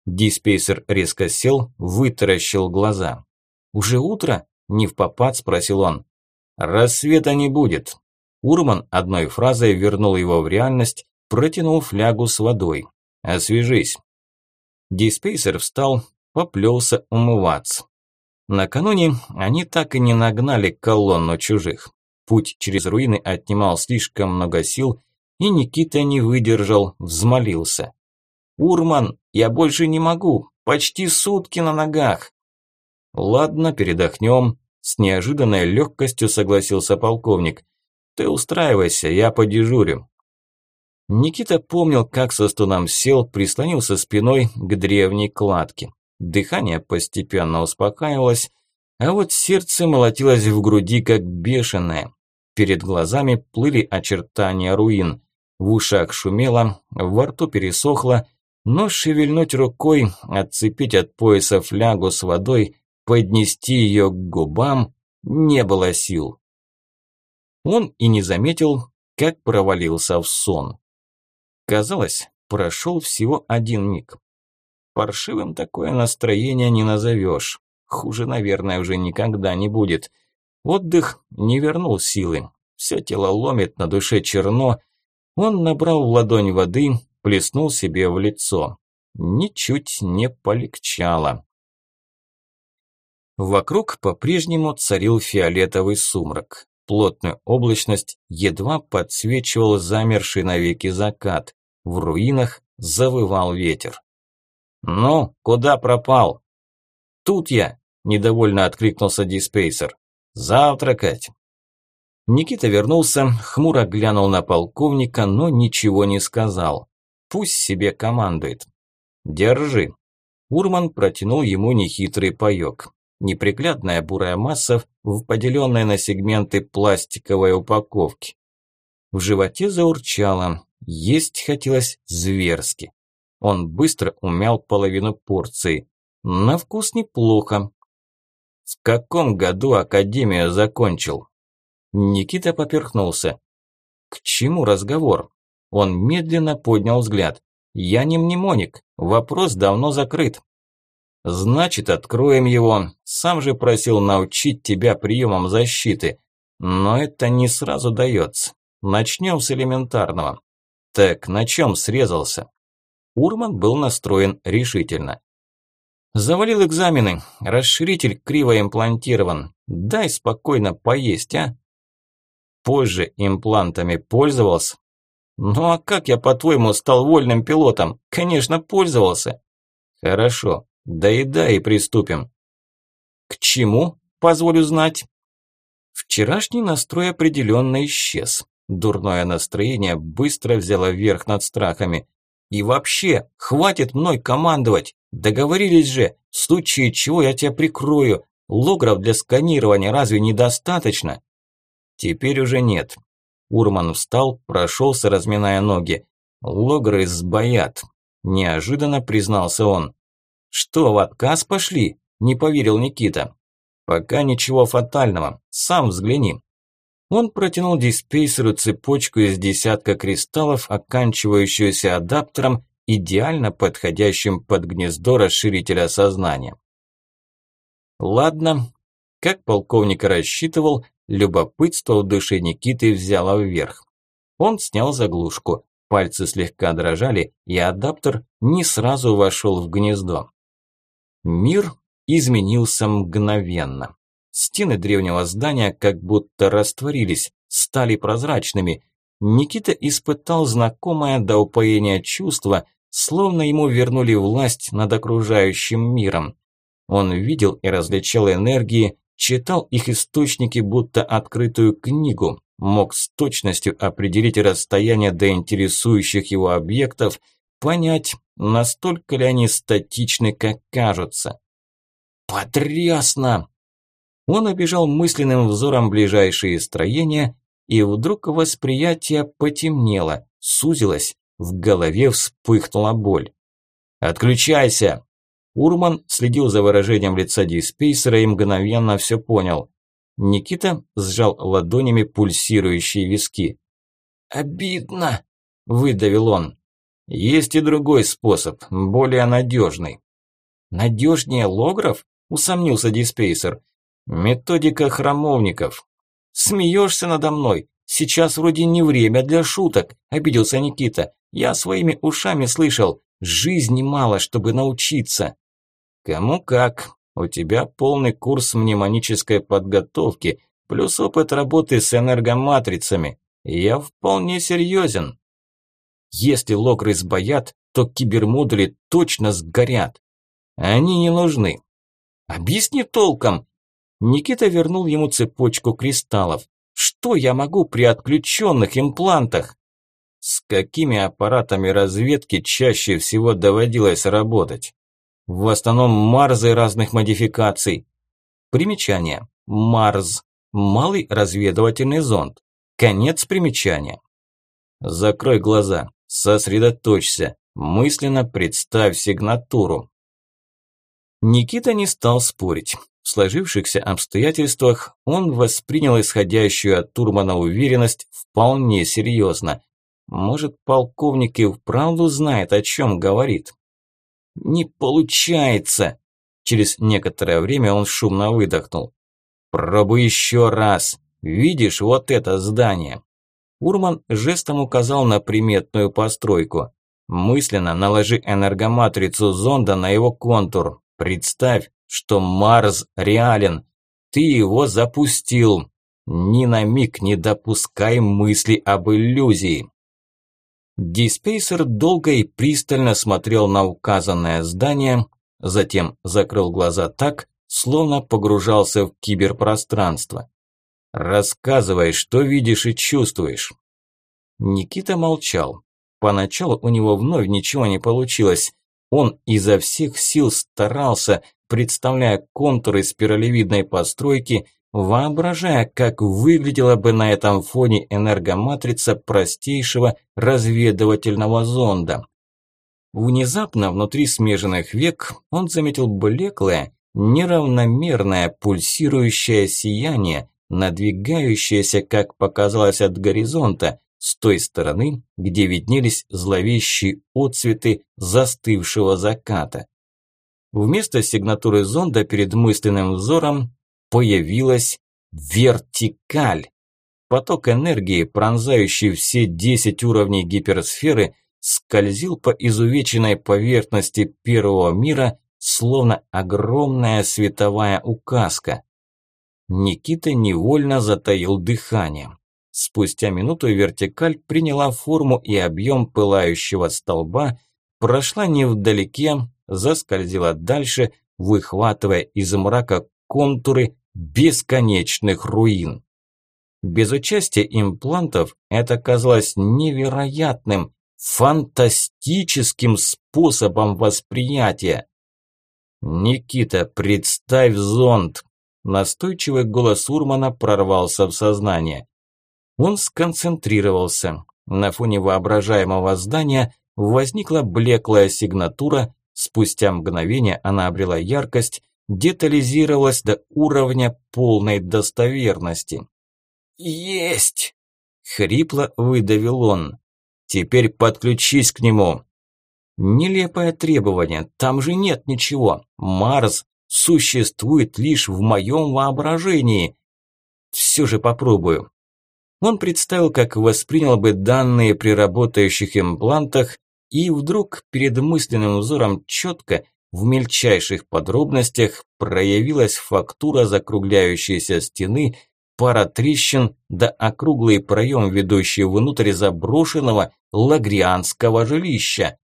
Диспейсер резко сел, вытаращил глаза. «Уже утро?» – не в попад спросил он. «Рассвета не будет». Урман одной фразой вернул его в реальность, протянул флягу с водой. «Освежись». Диспейсер встал, поплелся умываться. Накануне они так и не нагнали колонну чужих. Путь через руины отнимал слишком много сил, и Никита не выдержал, взмолился. «Урман, я больше не могу, почти сутки на ногах». «Ладно, передохнем», – с неожиданной легкостью согласился полковник. «Ты устраивайся, я подежурю». Никита помнил, как со стоном сел, прислонился спиной к древней кладке. Дыхание постепенно успокаивалось, а вот сердце молотилось в груди как бешеное. Перед глазами плыли очертания руин. В ушах шумело, во рту пересохло, но шевельнуть рукой, отцепить от пояса флягу с водой, поднести ее к губам не было сил. Он и не заметил, как провалился в сон. Казалось, прошел всего один миг. Паршивым такое настроение не назовешь. Хуже, наверное, уже никогда не будет. Отдых не вернул силы. Все тело ломит, на душе черно. Он набрал в ладонь воды, плеснул себе в лицо. Ничуть не полегчало. Вокруг по-прежнему царил фиолетовый сумрак. Плотную облачность едва подсвечивал замерший навеки закат. В руинах завывал ветер. «Ну, куда пропал?» «Тут я!» – недовольно откликнулся диспейсер. «Завтракать!» Никита вернулся, хмуро глянул на полковника, но ничего не сказал. Пусть себе командует. «Держи!» Урман протянул ему нехитрый паёк. Неприглядная бурая масса в поделенной на сегменты пластиковой упаковке. В животе заурчало, есть хотелось зверски. Он быстро умял половину порции. На вкус неплохо. В каком году академию закончил? Никита поперхнулся. К чему разговор? Он медленно поднял взгляд. Я не мнемоник, вопрос давно закрыт. Значит, откроем его. Сам же просил научить тебя приемам защиты. Но это не сразу дается. Начнем с элементарного. Так, на чем срезался? Урман был настроен решительно. Завалил экзамены, расширитель криво имплантирован. Дай спокойно поесть, а? Позже имплантами пользовался. Ну а как я, по-твоему, стал вольным пилотом? Конечно, пользовался. Хорошо, доедай и приступим. К чему, позволю знать? Вчерашний настрой определенно исчез. Дурное настроение быстро взяло верх над страхами. И вообще, хватит мной командовать. Договорились же, в случае чего я тебя прикрою. Логров для сканирования разве недостаточно? Теперь уже нет. Урман встал, прошелся, разминая ноги. Логры сбоят. Неожиданно признался он. Что, в отказ пошли? Не поверил Никита. Пока ничего фатального. Сам взгляни. Он протянул диспейсеру цепочку из десятка кристаллов, оканчивающуюся адаптером, идеально подходящим под гнездо расширителя сознания. Ладно, как полковник рассчитывал, любопытство в душе Никиты взяло вверх. Он снял заглушку. Пальцы слегка дрожали, и адаптер не сразу вошел в гнездо. Мир изменился мгновенно. Стены древнего здания как будто растворились, стали прозрачными. Никита испытал знакомое до упоения чувство, словно ему вернули власть над окружающим миром. Он видел и различал энергии, читал их источники, будто открытую книгу, мог с точностью определить расстояние до интересующих его объектов, понять, настолько ли они статичны, как кажутся. «Потрясно!» Он обижал мысленным взором ближайшие строения, и вдруг восприятие потемнело, сузилось, в голове вспыхнула боль. «Отключайся!» Урман следил за выражением лица диспейсера и мгновенно все понял. Никита сжал ладонями пульсирующие виски. «Обидно!» – выдавил он. «Есть и другой способ, более надежный». «Надежнее логров?» – усомнился диспейсер. «Методика храмовников». «Смеешься надо мной? Сейчас вроде не время для шуток», – обиделся Никита. «Я своими ушами слышал. Жизни мало, чтобы научиться». Кому как. У тебя полный курс мнемонической подготовки, плюс опыт работы с энергоматрицами. Я вполне серьезен. Если логры сбоят, то кибермодули точно сгорят. Они не нужны. Объясни толком. Никита вернул ему цепочку кристаллов. Что я могу при отключенных имплантах? С какими аппаратами разведки чаще всего доводилось работать? В основном Марзы разных модификаций. Примечание. Марс. Малый разведывательный зонд. Конец примечания. Закрой глаза. Сосредоточься. Мысленно представь сигнатуру. Никита не стал спорить. В сложившихся обстоятельствах он воспринял исходящую от Турмана уверенность вполне серьезно. Может, полковник и вправду знает, о чем говорит. «Не получается!» Через некоторое время он шумно выдохнул. «Пробуй еще раз! Видишь вот это здание?» Урман жестом указал на приметную постройку. Мысленно наложи энергоматрицу зонда на его контур. Представь, что Марс реален. Ты его запустил. Ни на миг не допускай мысли об иллюзии. Диспейсер долго и пристально смотрел на указанное здание, затем закрыл глаза так, словно погружался в киберпространство. «Рассказывай, что видишь и чувствуешь». Никита молчал. Поначалу у него вновь ничего не получилось. Он изо всех сил старался, представляя контуры спиралевидной постройки, воображая, как выглядела бы на этом фоне энергоматрица простейшего разведывательного зонда. Внезапно внутри смеженных век он заметил блеклое, неравномерное пульсирующее сияние, надвигающееся, как показалось от горизонта, с той стороны, где виднелись зловещие отцветы застывшего заката. Вместо сигнатуры зонда перед мысленным взором появилась вертикаль. Поток энергии, пронзающий все 10 уровней гиперсферы, скользил по изувеченной поверхности первого мира, словно огромная световая указка. Никита невольно затаил дыхание. Спустя минуту вертикаль приняла форму и объем пылающего столба, прошла невдалеке, заскользила дальше, выхватывая из мрака контуры бесконечных руин. Без участия имплантов это казалось невероятным, фантастическим способом восприятия. «Никита, представь зонд!» Настойчивый голос Урмана прорвался в сознание. Он сконцентрировался. На фоне воображаемого здания возникла блеклая сигнатура, спустя мгновение она обрела яркость, детализировалась до уровня полной достоверности. «Есть!» – хрипло выдавил он. «Теперь подключись к нему!» Нелепое требование, там же нет ничего. Марс существует лишь в моем воображении. Все же попробую. Он представил, как воспринял бы данные при работающих имплантах, и вдруг перед мысленным взором четко, в мельчайших подробностях, проявилась фактура закругляющейся стены, пара трещин да округлый проем, ведущий внутрь заброшенного лагрианского жилища.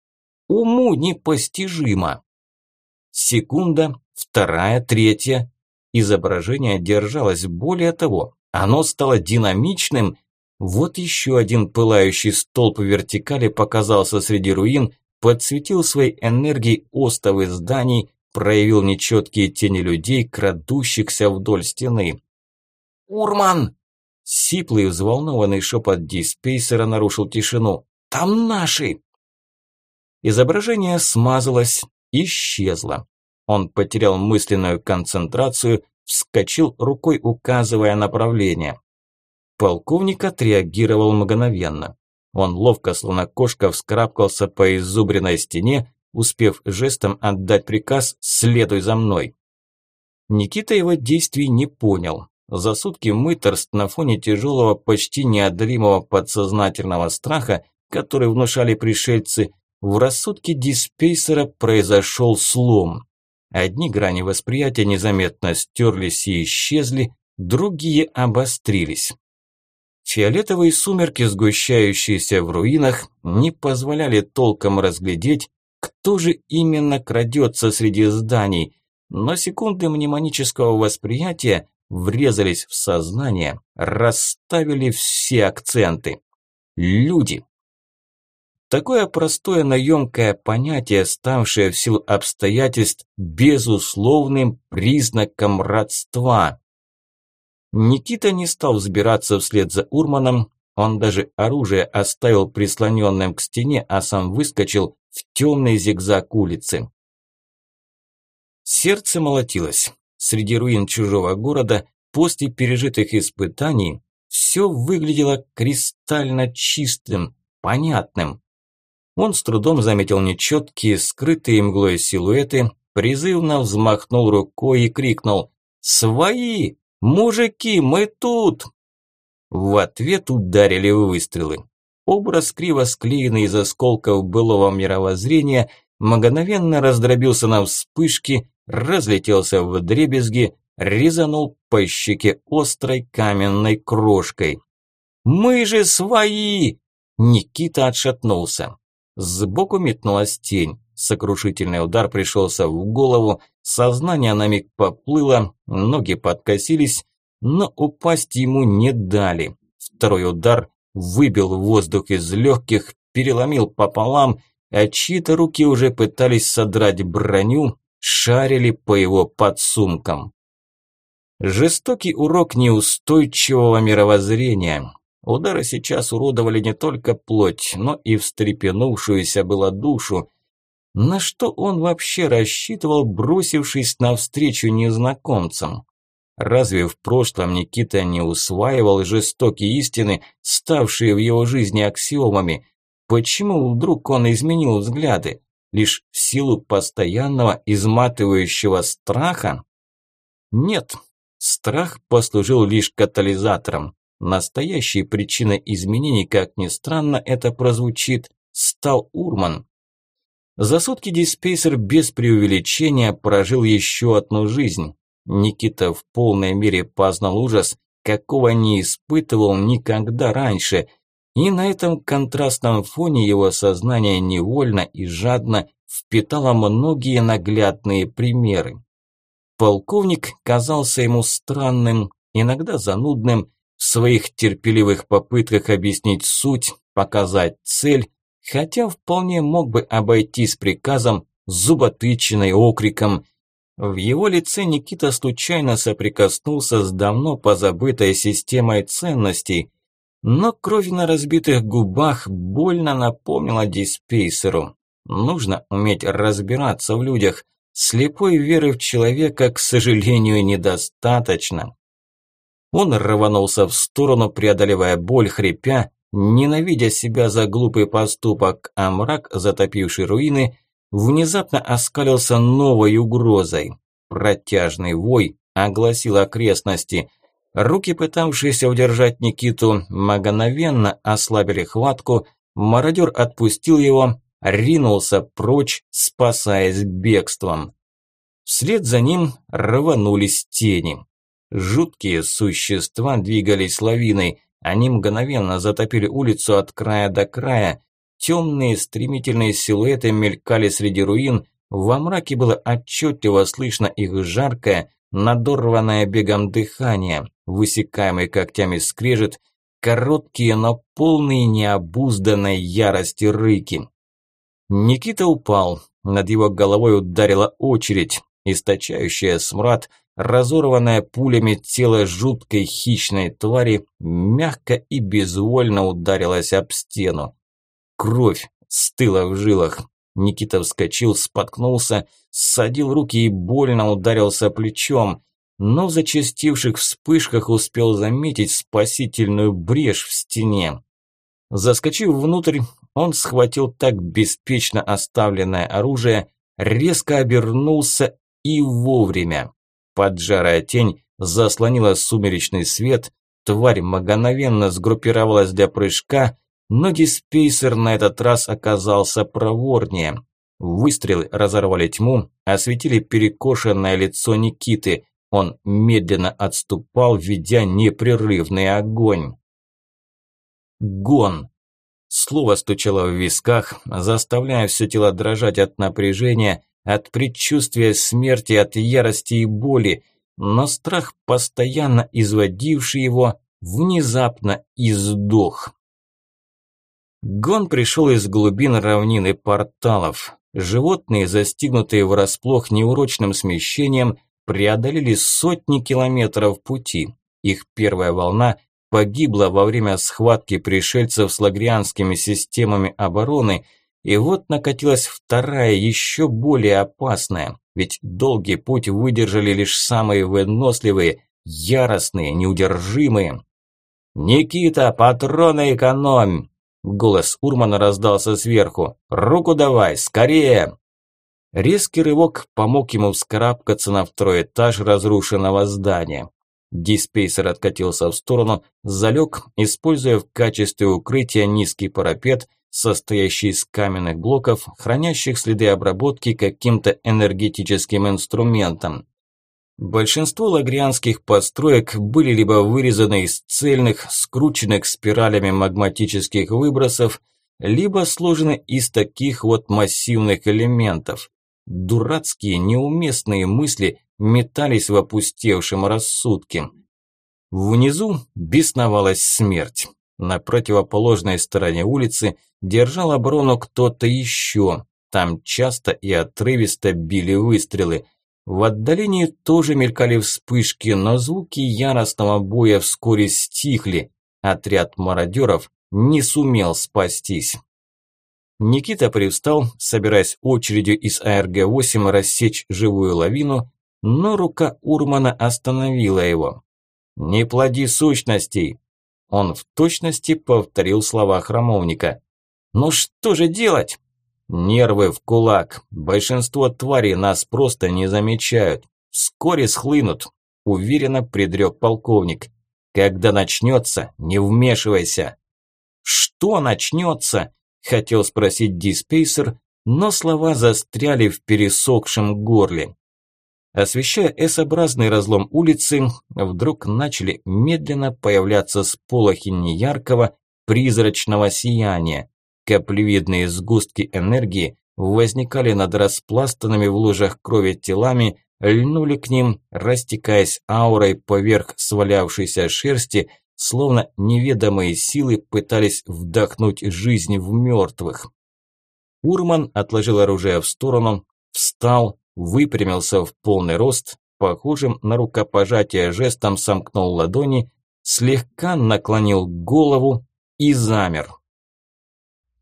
Уму непостижимо. Секунда, вторая, третья. Изображение держалось. Более того, оно стало динамичным. Вот еще один пылающий столб вертикали показался среди руин, подсветил своей энергией остовы зданий, проявил нечеткие тени людей, крадущихся вдоль стены. «Урман!» Сиплый взволнованный шепот диспейсера нарушил тишину. «Там наши!» Изображение смазалось, исчезло. Он потерял мысленную концентрацию, вскочил рукой, указывая направление. Полковник отреагировал мгновенно. Он ловко, словно кошка, вскарабкался по изубренной стене, успев жестом отдать приказ «следуй за мной». Никита его действий не понял. За сутки мыторств на фоне тяжелого, почти неодолимого подсознательного страха, который внушали пришельцы, в рассудке диспейсера произошел слом. Одни грани восприятия незаметно стерлись и исчезли, другие обострились. Фиолетовые сумерки, сгущающиеся в руинах, не позволяли толком разглядеть, кто же именно крадется среди зданий, но секунды мнемонического восприятия врезались в сознание, расставили все акценты. Люди. Такое простое, но емкое понятие, ставшее в силу обстоятельств безусловным признаком родства. Никита не стал взбираться вслед за Урманом, он даже оружие оставил прислоненным к стене, а сам выскочил в темный зигзаг улицы. Сердце молотилось. Среди руин чужого города после пережитых испытаний все выглядело кристально чистым, понятным. Он с трудом заметил нечеткие, скрытые мглой силуэты, призывно взмахнул рукой и крикнул «Свои! Мужики, мы тут!» В ответ ударили выстрелы. Образ, криво склеенный из осколков былого мировоззрения, мгновенно раздробился на вспышки, разлетелся в дребезги, резанул по щеке острой каменной крошкой. «Мы же свои!» Никита отшатнулся. Сбоку метнулась тень. Сокрушительный удар пришелся в голову, сознание на миг поплыло, ноги подкосились, но упасть ему не дали. Второй удар выбил воздух из легких, переломил пополам, а чьи-то руки уже пытались содрать броню, шарили по его подсумкам. Жестокий урок неустойчивого мировоззрения. Удары сейчас уродовали не только плоть, но и встрепенувшуюся была душу. На что он вообще рассчитывал, бросившись навстречу незнакомцам? Разве в прошлом Никита не усваивал жестокие истины, ставшие в его жизни аксиомами? Почему вдруг он изменил взгляды? Лишь в силу постоянного изматывающего страха? Нет, страх послужил лишь катализатором. Настоящей причиной изменений, как ни странно это прозвучит, стал Урман. За сутки диспейсер без преувеличения прожил еще одну жизнь. Никита в полной мере познал ужас, какого не испытывал никогда раньше, и на этом контрастном фоне его сознание невольно и жадно впитало многие наглядные примеры. Полковник казался ему странным, иногда занудным, в своих терпеливых попытках объяснить суть, показать цель, хотя вполне мог бы обойтись приказом, зуботычиной, окриком. В его лице Никита случайно соприкоснулся с давно позабытой системой ценностей, но кровь на разбитых губах больно напомнила диспейсеру. Нужно уметь разбираться в людях. Слепой веры в человека, к сожалению, недостаточно. Он рванулся в сторону, преодолевая боль, хрипя, ненавидя себя за глупый поступок, а мрак, затопивший руины, внезапно оскалился новой угрозой. Протяжный вой огласил окрестности. Руки, пытавшиеся удержать Никиту, мгновенно ослабили хватку, мародер отпустил его, ринулся прочь, спасаясь бегством. Вслед за ним рванулись тени. Жуткие существа двигались лавиной, они мгновенно затопили улицу от края до края, темные стремительные силуэты мелькали среди руин, во мраке было отчетливо слышно их жаркое, надорванное бегом дыхание, высекаемый когтями скрежет, короткие, но полные необузданной ярости рыки. Никита упал, над его головой ударила очередь, источающая смрад, разорванное пулями тело жуткой хищной твари мягко и безвольно ударилось об стену. Кровь стыла в жилах. Никита вскочил, споткнулся, ссадил руки и больно ударился плечом, но в зачастивших вспышках успел заметить спасительную брешь в стене. Заскочив внутрь, он схватил так беспечно оставленное оружие, резко обернулся и вовремя. Поджарая тень заслонила сумеречный свет, тварь мгновенно сгруппировалась для прыжка, но диспейсер на этот раз оказался проворнее. Выстрелы разорвали тьму, осветили перекошенное лицо Никиты. Он медленно отступал, ведя непрерывный огонь. Гон. Слово стучало в висках, заставляя все тело дрожать от напряжения, от предчувствия смерти, от ярости и боли, но страх, постоянно изводивший его, внезапно издох. Гон пришел из глубин равнины порталов. Животные, застигнутые врасплох неурочным смещением, преодолели сотни километров пути. Их первая волна погибла во время схватки пришельцев с лагрианскими системами обороны, и вот накатилась вторая, еще более опасная, ведь долгий путь выдержали лишь самые выносливые, яростные, неудержимые. «Никита, патроны экономь!» Голос Урмана раздался сверху. «Руку давай, скорее!» Резкий рывок помог ему вскарабкаться на второй этаж разрушенного здания. Диспейсер откатился в сторону, залег, используя в качестве укрытия низкий парапет, состоящий из каменных блоков, хранящих следы обработки каким-то энергетическим инструментом. Большинство лагрианских построек были либо вырезаны из цельных, скрученных спиралями магматических выбросов, либо сложены из таких вот массивных элементов. Дурацкие, неуместные мысли метались в опустевшем рассудке. Внизу бесновалась смерть. На противоположной стороне улицы держал оборону кто-то еще. Там часто и отрывисто били выстрелы – в отдалении тоже мелькали вспышки, но звуки яростного боя вскоре стихли. Отряд мародеров не сумел спастись. Никита привстал, собираясь очередью из АРГ-8 рассечь живую лавину, но рука Урмана остановила его. «Не плоди сущностей!» Он в точности повторил слова храмовника. «Ну что же делать?» Нервы в кулак. Большинство тварей нас просто не замечают. Вскоре схлынут, уверенно предрек полковник. Когда начнется, не вмешивайся. Что начнется? Хотел спросить диспейсер, но слова застряли в пересохшем горле. Освещая S-образный разлом улицы, вдруг начали медленно появляться сполохи неяркого, призрачного сияния. Каплевидные сгустки энергии возникали над распластанными в лужах крови телами, льнули к ним, растекаясь аурой поверх свалявшейся шерсти, словно неведомые силы пытались вдохнуть жизнь в мертвых. Урман отложил оружие в сторону, встал, выпрямился в полный рост, похожим на рукопожатие жестом сомкнул ладони, слегка наклонил голову и замер.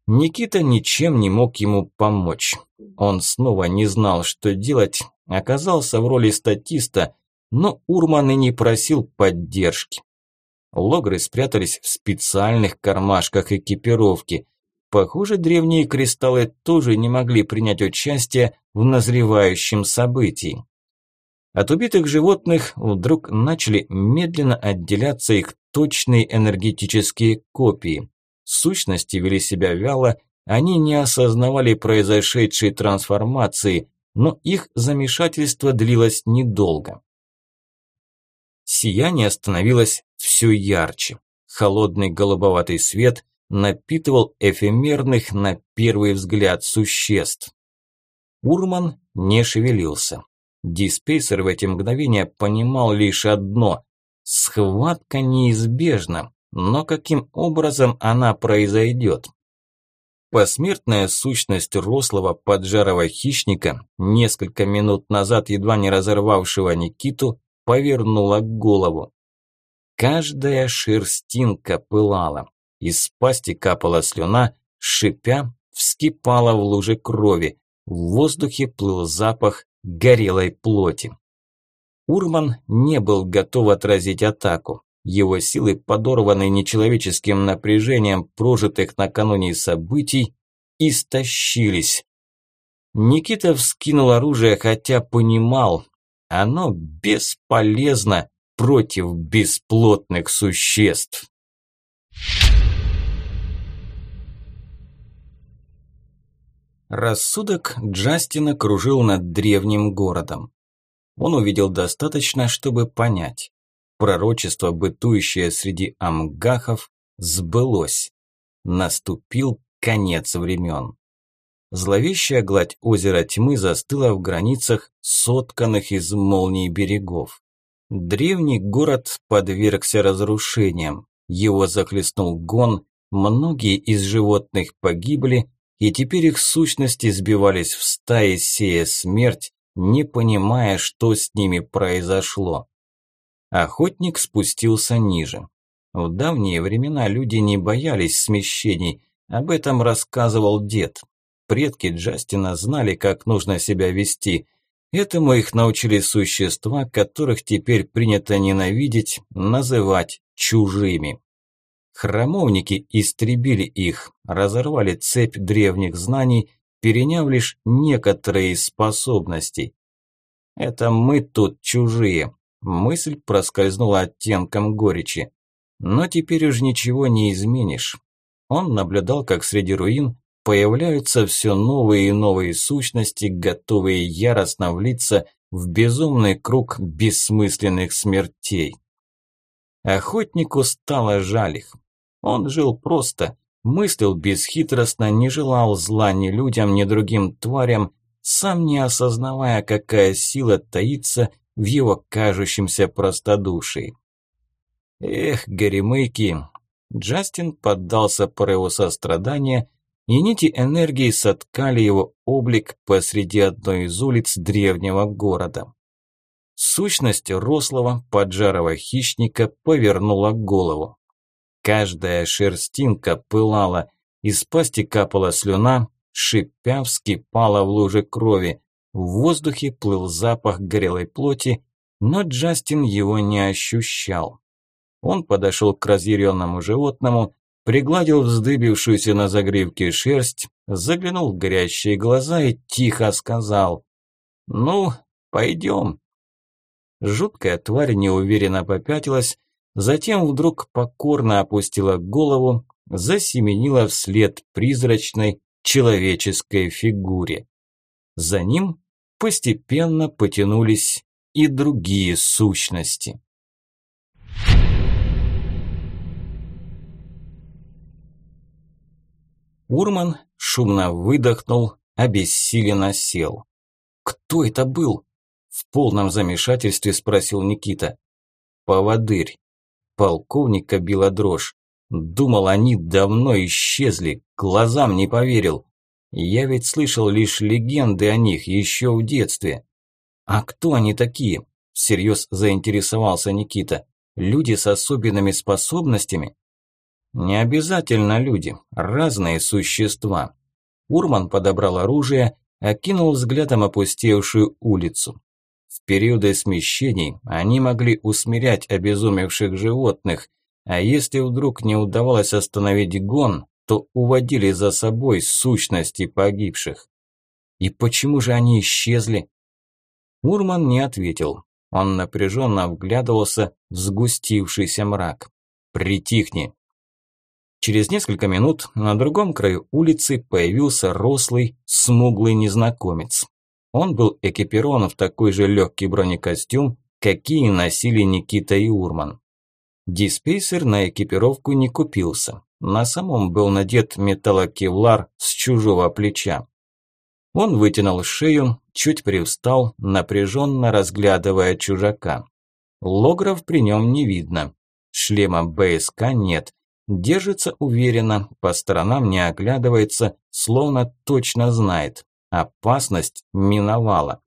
Никита ничем не мог ему помочь. Он снова не знал, что делать, оказался в роли статиста, но Урман и не просил поддержки. Логры спрятались в специальных кармашках экипировки. Похоже, древние кристаллы тоже не могли принять участие в назревающем событии. От убитых животных вдруг начали медленно отделяться их точные энергетические копии. Сущности вели себя вяло, они не осознавали произошедшей трансформации, но их замешательство длилось недолго. Сияние становилось все ярче. Холодный голубоватый свет напитывал эфемерных на первый взгляд существ. Урман не шевелился. Диспейсер в эти мгновения понимал лишь одно – схватка неизбежна, но каким образом она произойдет? Посмертная сущность рослого поджарого хищника, несколько минут назад едва не разорвавшего Никиту, повернула голову. Каждая шерстинка пылала, из пасти капала слюна, шипя, вскипала в луже крови, в воздухе плыл запах горелой плоти. Урман не был готов отразить атаку. Его силы, подорванные нечеловеческим напряжением прожитых накануне событий, истощились. Никита вскинул оружие, хотя понимал, оно бесполезно против бесплотных существ. Рассудок Джастина кружил над древним городом. Он увидел достаточно, чтобы понять. Пророчество, бытующее среди амгахов, сбылось. Наступил конец времен. Зловещая гладь озера тьмы застыла в границах сотканных из молний берегов. Древний город подвергся разрушениям. Его захлестнул гон, многие из животных погибли, и теперь их сущности сбивались в стаи, сея смерть, не понимая, что с ними произошло. Охотник спустился ниже. В давние времена люди не боялись смещений, об этом рассказывал дед. Предки Джастина знали, как нужно себя вести. Этому их научили существа, которых теперь принято ненавидеть, называть чужими. Храмовники истребили их, разорвали цепь древних знаний, переняв лишь некоторые способности. Это мы тут чужие. Мысль проскользнула оттенком горечи. Но теперь уж ничего не изменишь. Он наблюдал, как среди руин появляются все новые и новые сущности, готовые яростно влиться в безумный круг бессмысленных смертей. Охотнику стало жаль их. Он жил просто, мыслил бесхитростно, не желал зла ни людям, ни другим тварям, сам не осознавая, какая сила таится в его кажущемся простодушии. Эх, горемыки! Джастин поддался порыву сострадания, и нити энергии соткали его облик посреди одной из улиц древнего города. Сущность рослого поджарого хищника повернула голову. Каждая шерстинка пылала, из пасти капала слюна, шипя вскипала в луже крови. В воздухе плыл запах горелой плоти, но Джастин его не ощущал. Он подошел к разъяренному животному, пригладил вздыбившуюся на загривке шерсть, заглянул в горящие глаза и тихо сказал «Ну, пойдем». Жуткая тварь неуверенно попятилась, Затем вдруг покорно опустила голову, засеменила вслед призрачной человеческой фигуре. За ним постепенно потянулись и другие сущности. Урман шумно выдохнул, обессиленно сел. «Кто это был?» – в полном замешательстве спросил Никита. «Поводырь», Полковника била дрожь. Думал, они давно исчезли, глазам не поверил. Я ведь слышал лишь легенды о них еще в детстве. А кто они такие? Всерьез заинтересовался Никита. Люди с особенными способностями? Не обязательно люди, разные существа. Урман подобрал оружие, окинул взглядом опустевшую улицу. В периоды смещений они могли усмирять обезумевших животных, а если вдруг не удавалось остановить гон, то уводили за собой сущности погибших. И почему же они исчезли? Урман не ответил. Он напряженно вглядывался в сгустившийся мрак. «Притихни!» Через несколько минут на другом краю улицы появился рослый, смуглый незнакомец. Он был экипирован в такой же легкий бронекостюм, какие носили Никита и Урман. Диспейсер на экипировку не купился. На самом был надет металлокевлар с чужого плеча. Он вытянул шею, чуть привстал, напряженно разглядывая чужака. Логров при нем не видно. Шлема БСК нет. Держится уверенно, по сторонам не оглядывается, словно точно знает. Опасность миновала.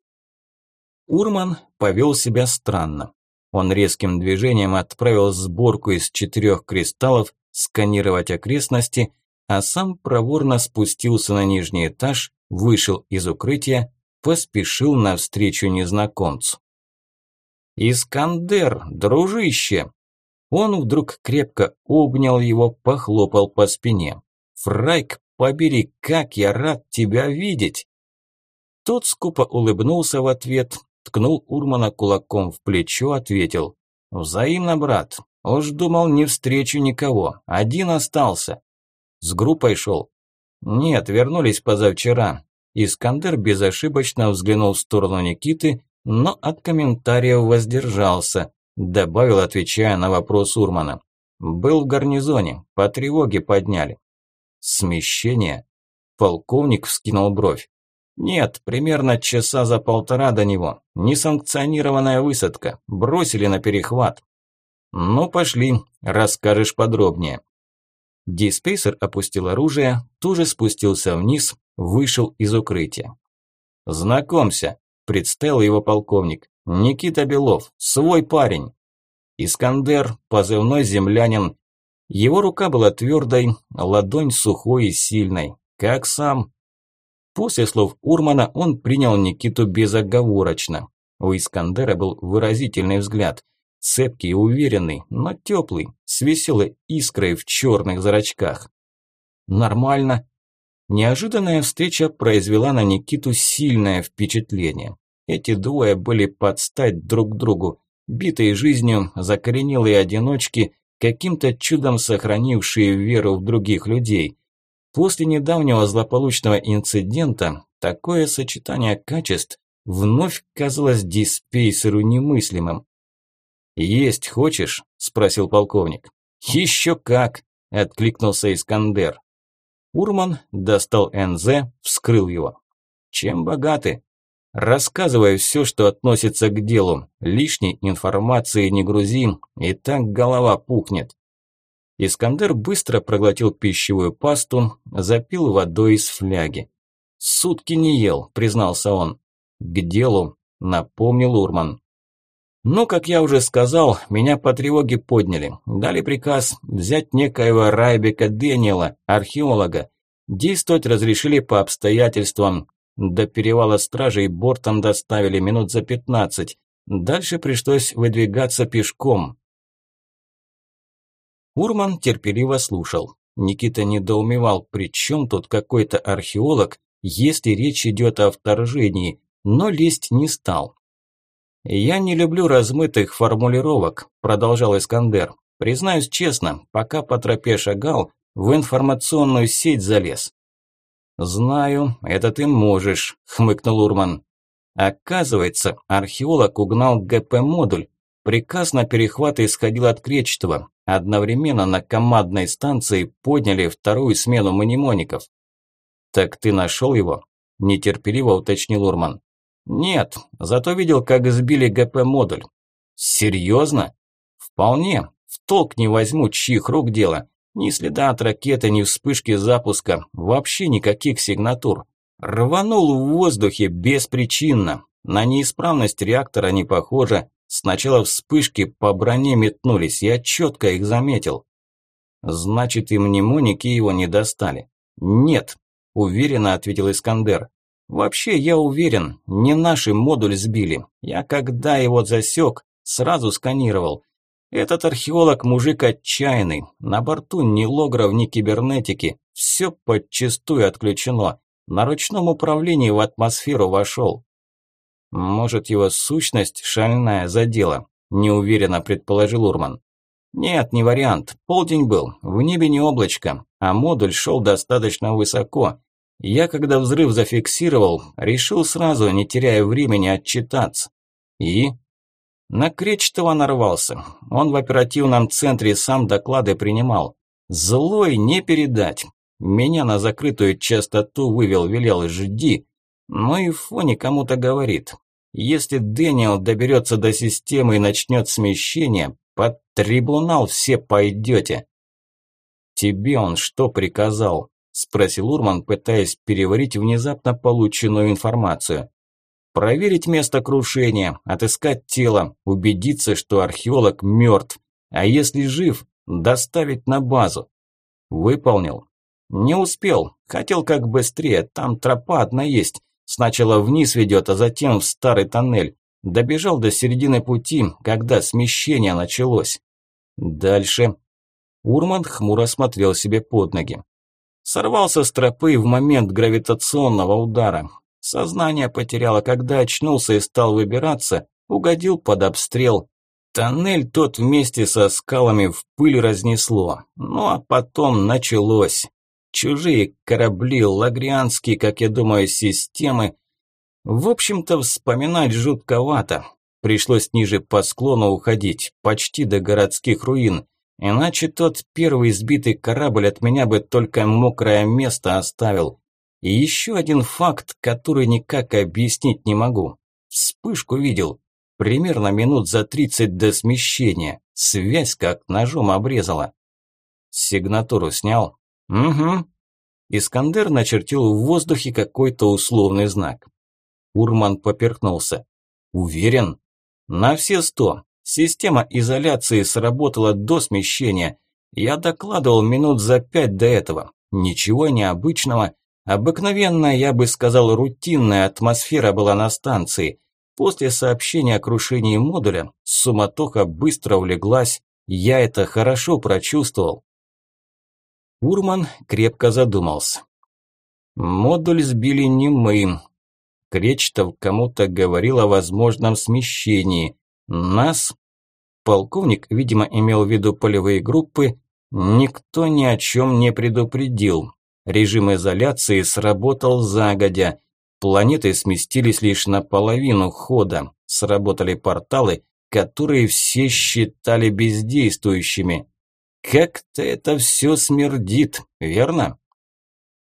Урман повел себя странно. Он резким движением отправил сборку из четырех кристаллов сканировать окрестности, а сам проворно спустился на нижний этаж, вышел из укрытия, поспешил навстречу незнакомцу. «Искандер, дружище!» Он вдруг крепко обнял его, похлопал по спине. «Фрайк, побери, как я рад тебя видеть!» Тот скупо улыбнулся в ответ, ткнул Урмана кулаком в плечо, ответил. «Взаимно, брат. Уж думал, не встречу никого. Один остался. С группой шел. Нет, вернулись позавчера. Искандер безошибочно взглянул в сторону Никиты, но от комментариев воздержался. Добавил, отвечая на вопрос Урмана. Был в гарнизоне, по тревоге подняли. Смещение? Полковник вскинул бровь. Нет, примерно часа за полтора до него. Несанкционированная высадка. Бросили на перехват. «Ну, пошли, расскажешь подробнее». Диспейсер опустил оружие, тоже спустился вниз, вышел из укрытия. «Знакомься», – представил его полковник. «Никита Белов, свой парень». Искандер, позывной землянин. Его рука была твердой, ладонь сухой и сильной, как сам. После слов Урмана он принял Никиту безоговорочно. У Искандера был выразительный взгляд. Цепкий и уверенный, но теплый, с веселой искрой в черных зрачках. Нормально. Неожиданная встреча произвела на Никиту сильное впечатление. Эти двое были под стать друг другу, битые жизнью, закоренелые одиночки, каким-то чудом сохранившие веру в других людей. После недавнего злополучного инцидента такое сочетание качеств вновь казалось диспейсеру немыслимым. «Есть хочешь?» – спросил полковник. «Еще как!» – откликнулся Искандер. Урман достал НЗ, вскрыл его. «Чем богаты?» «Рассказывай все, что относится к делу. Лишней информации не грузи, и так голова пухнет». Искандер быстро проглотил пищевую пасту, запил водой из фляги. «Сутки не ел», – признался он. «К делу», – напомнил Урман. Ну, как я уже сказал, меня по тревоге подняли. Дали приказ взять некоего Райбека Дэниела, археолога. Действовать разрешили по обстоятельствам. До перевала стражей бортом доставили минут за пятнадцать. Дальше пришлось выдвигаться пешком. Урман терпеливо слушал. Никита недоумевал, при чем тут какой-то археолог, если речь идет о вторжении, но лезть не стал. «Я не люблю размытых формулировок», – продолжал Искандер. «Признаюсь честно, пока по тропе шагал, в информационную сеть залез». «Знаю, это ты можешь», – хмыкнул Урман. Оказывается, археолог угнал ГП-модуль. Приказ на перехват исходил от Кречетова. Одновременно на командной станции подняли вторую смену манимоников. «Так ты нашел его?» – нетерпеливо уточнил Урман. Нет, зато видел, как сбили ГП-модуль. Серьезно? Вполне. В толк не возьму, чьих рук дело. Ни следа от ракеты, ни вспышки запуска. Вообще никаких сигнатур. Рванул в воздухе беспричинно. На неисправность реактора не похоже. Сначала вспышки по броне метнулись, я четко их заметил. Значит, и мнемоники его не достали. Нет, уверенно ответил Искандер. Вообще, я уверен, не наши модуль сбили. Я когда его засек, сразу сканировал. Этот археолог мужик отчаянный. На борту ни логров, ни кибернетики. Все подчистую отключено. На ручном управлении в атмосферу вошел. Может, его сущность шальная задела, неуверенно предположил Урман. Нет, не вариант. Полдень был, в небе не облачко, а модуль шел достаточно высоко. Я, когда взрыв зафиксировал, решил сразу, не теряя времени, отчитаться. И? На Кречетова нарвался. Он в оперативном центре сам доклады принимал. Злой не передать. Меня на закрытую частоту вывел, велел «жди». Ну и в фоне кому-то говорит. Если Дэниел доберется до системы и начнет смещение, под трибунал все пойдете. Тебе он что приказал? Спросил Урман, пытаясь переварить внезапно полученную информацию. Проверить место крушения, отыскать тело, убедиться, что археолог мертв, а если жив, доставить на базу. Выполнил. Не успел, хотел как быстрее, там тропа одна есть. Сначала вниз ведет, а затем в старый тоннель. Добежал до середины пути, когда смещение началось. Дальше. Урман хмуро смотрел себе под ноги. Сорвался с тропы в момент гравитационного удара. Сознание потеряло, когда очнулся и стал выбираться, угодил под обстрел. Тоннель тот вместе со скалами в пыль разнесло. Ну а потом началось. Чужие корабли, лагрианские, как я думаю, системы. В общем-то, вспоминать жутковато. Пришлось ниже по склону уходить, почти до городских руин. Иначе тот первый сбитый корабль от меня бы только мокрое место оставил. И еще один факт, который никак объяснить не могу. Вспышку видел. Примерно минут за тридцать до смещения. Связь как ножом обрезала. Сигнатуру снял? Угу. Искандер начертил в воздухе какой-то условный знак. Урман поперхнулся. Уверен? На все сто. Система изоляции сработала до смещения. Я докладывал минут за пять до этого. Ничего необычного. Обыкновенная, я бы сказал, рутинная атмосфера была на станции. После сообщения о крушении модуля суматоха быстро улеглась. Я это хорошо прочувствовал. Урман крепко задумался. Модуль сбили не мы. Кречетов кому-то говорил о возможном смещении. Нас, полковник, видимо, имел в виду полевые группы, никто ни о чем не предупредил. Режим изоляции сработал загодя. Планеты сместились лишь на половину хода. Сработали порталы, которые все считали бездействующими. Как-то это все смердит, верно?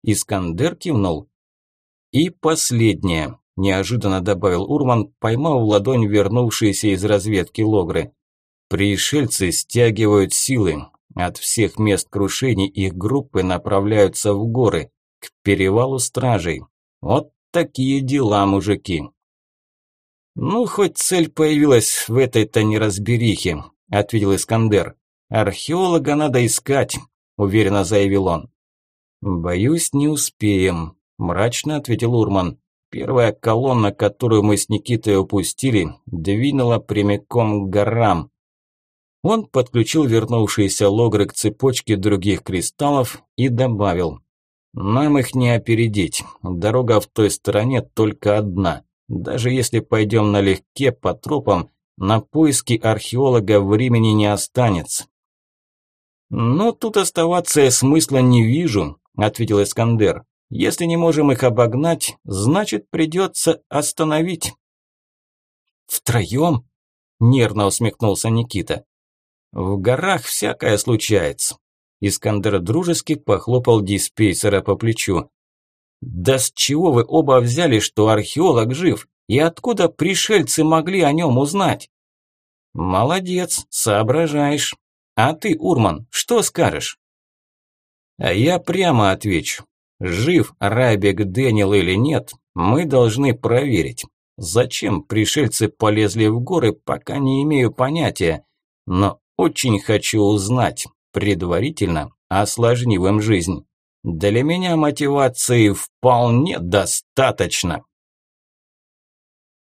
Искандер кивнул. И последнее неожиданно добавил Урман, поймав в ладонь вернувшиеся из разведки логры. Пришельцы стягивают силы. От всех мест крушений их группы направляются в горы, к перевалу стражей. Вот такие дела, мужики. Ну, хоть цель появилась в этой-то неразберихе, ответил Искандер. Археолога надо искать, уверенно заявил он. Боюсь, не успеем, мрачно ответил Урман. Первая колонна, которую мы с Никитой упустили, двинула прямиком к горам. Он подключил вернувшиеся логры к цепочке других кристаллов и добавил. «Нам их не опередить. Дорога в той стороне только одна. Даже если пойдем налегке по тропам, на поиски археолога времени не останется». «Но тут оставаться смысла не вижу», – ответил Искандер. Если не можем их обогнать, значит придется остановить. Втроем? Нервно усмехнулся Никита. В горах всякое случается. Искандер дружески похлопал диспейсера по плечу. «Да с чего вы оба взяли, что археолог жив? И откуда пришельцы могли о нем узнать?» «Молодец, соображаешь. А ты, Урман, что скажешь?» «А я прямо отвечу. Жив Райбек Дэниел или нет, мы должны проверить. Зачем пришельцы полезли в горы, пока не имею понятия. Но очень хочу узнать, предварительно, осложнив им жизнь. Для меня мотивации вполне достаточно.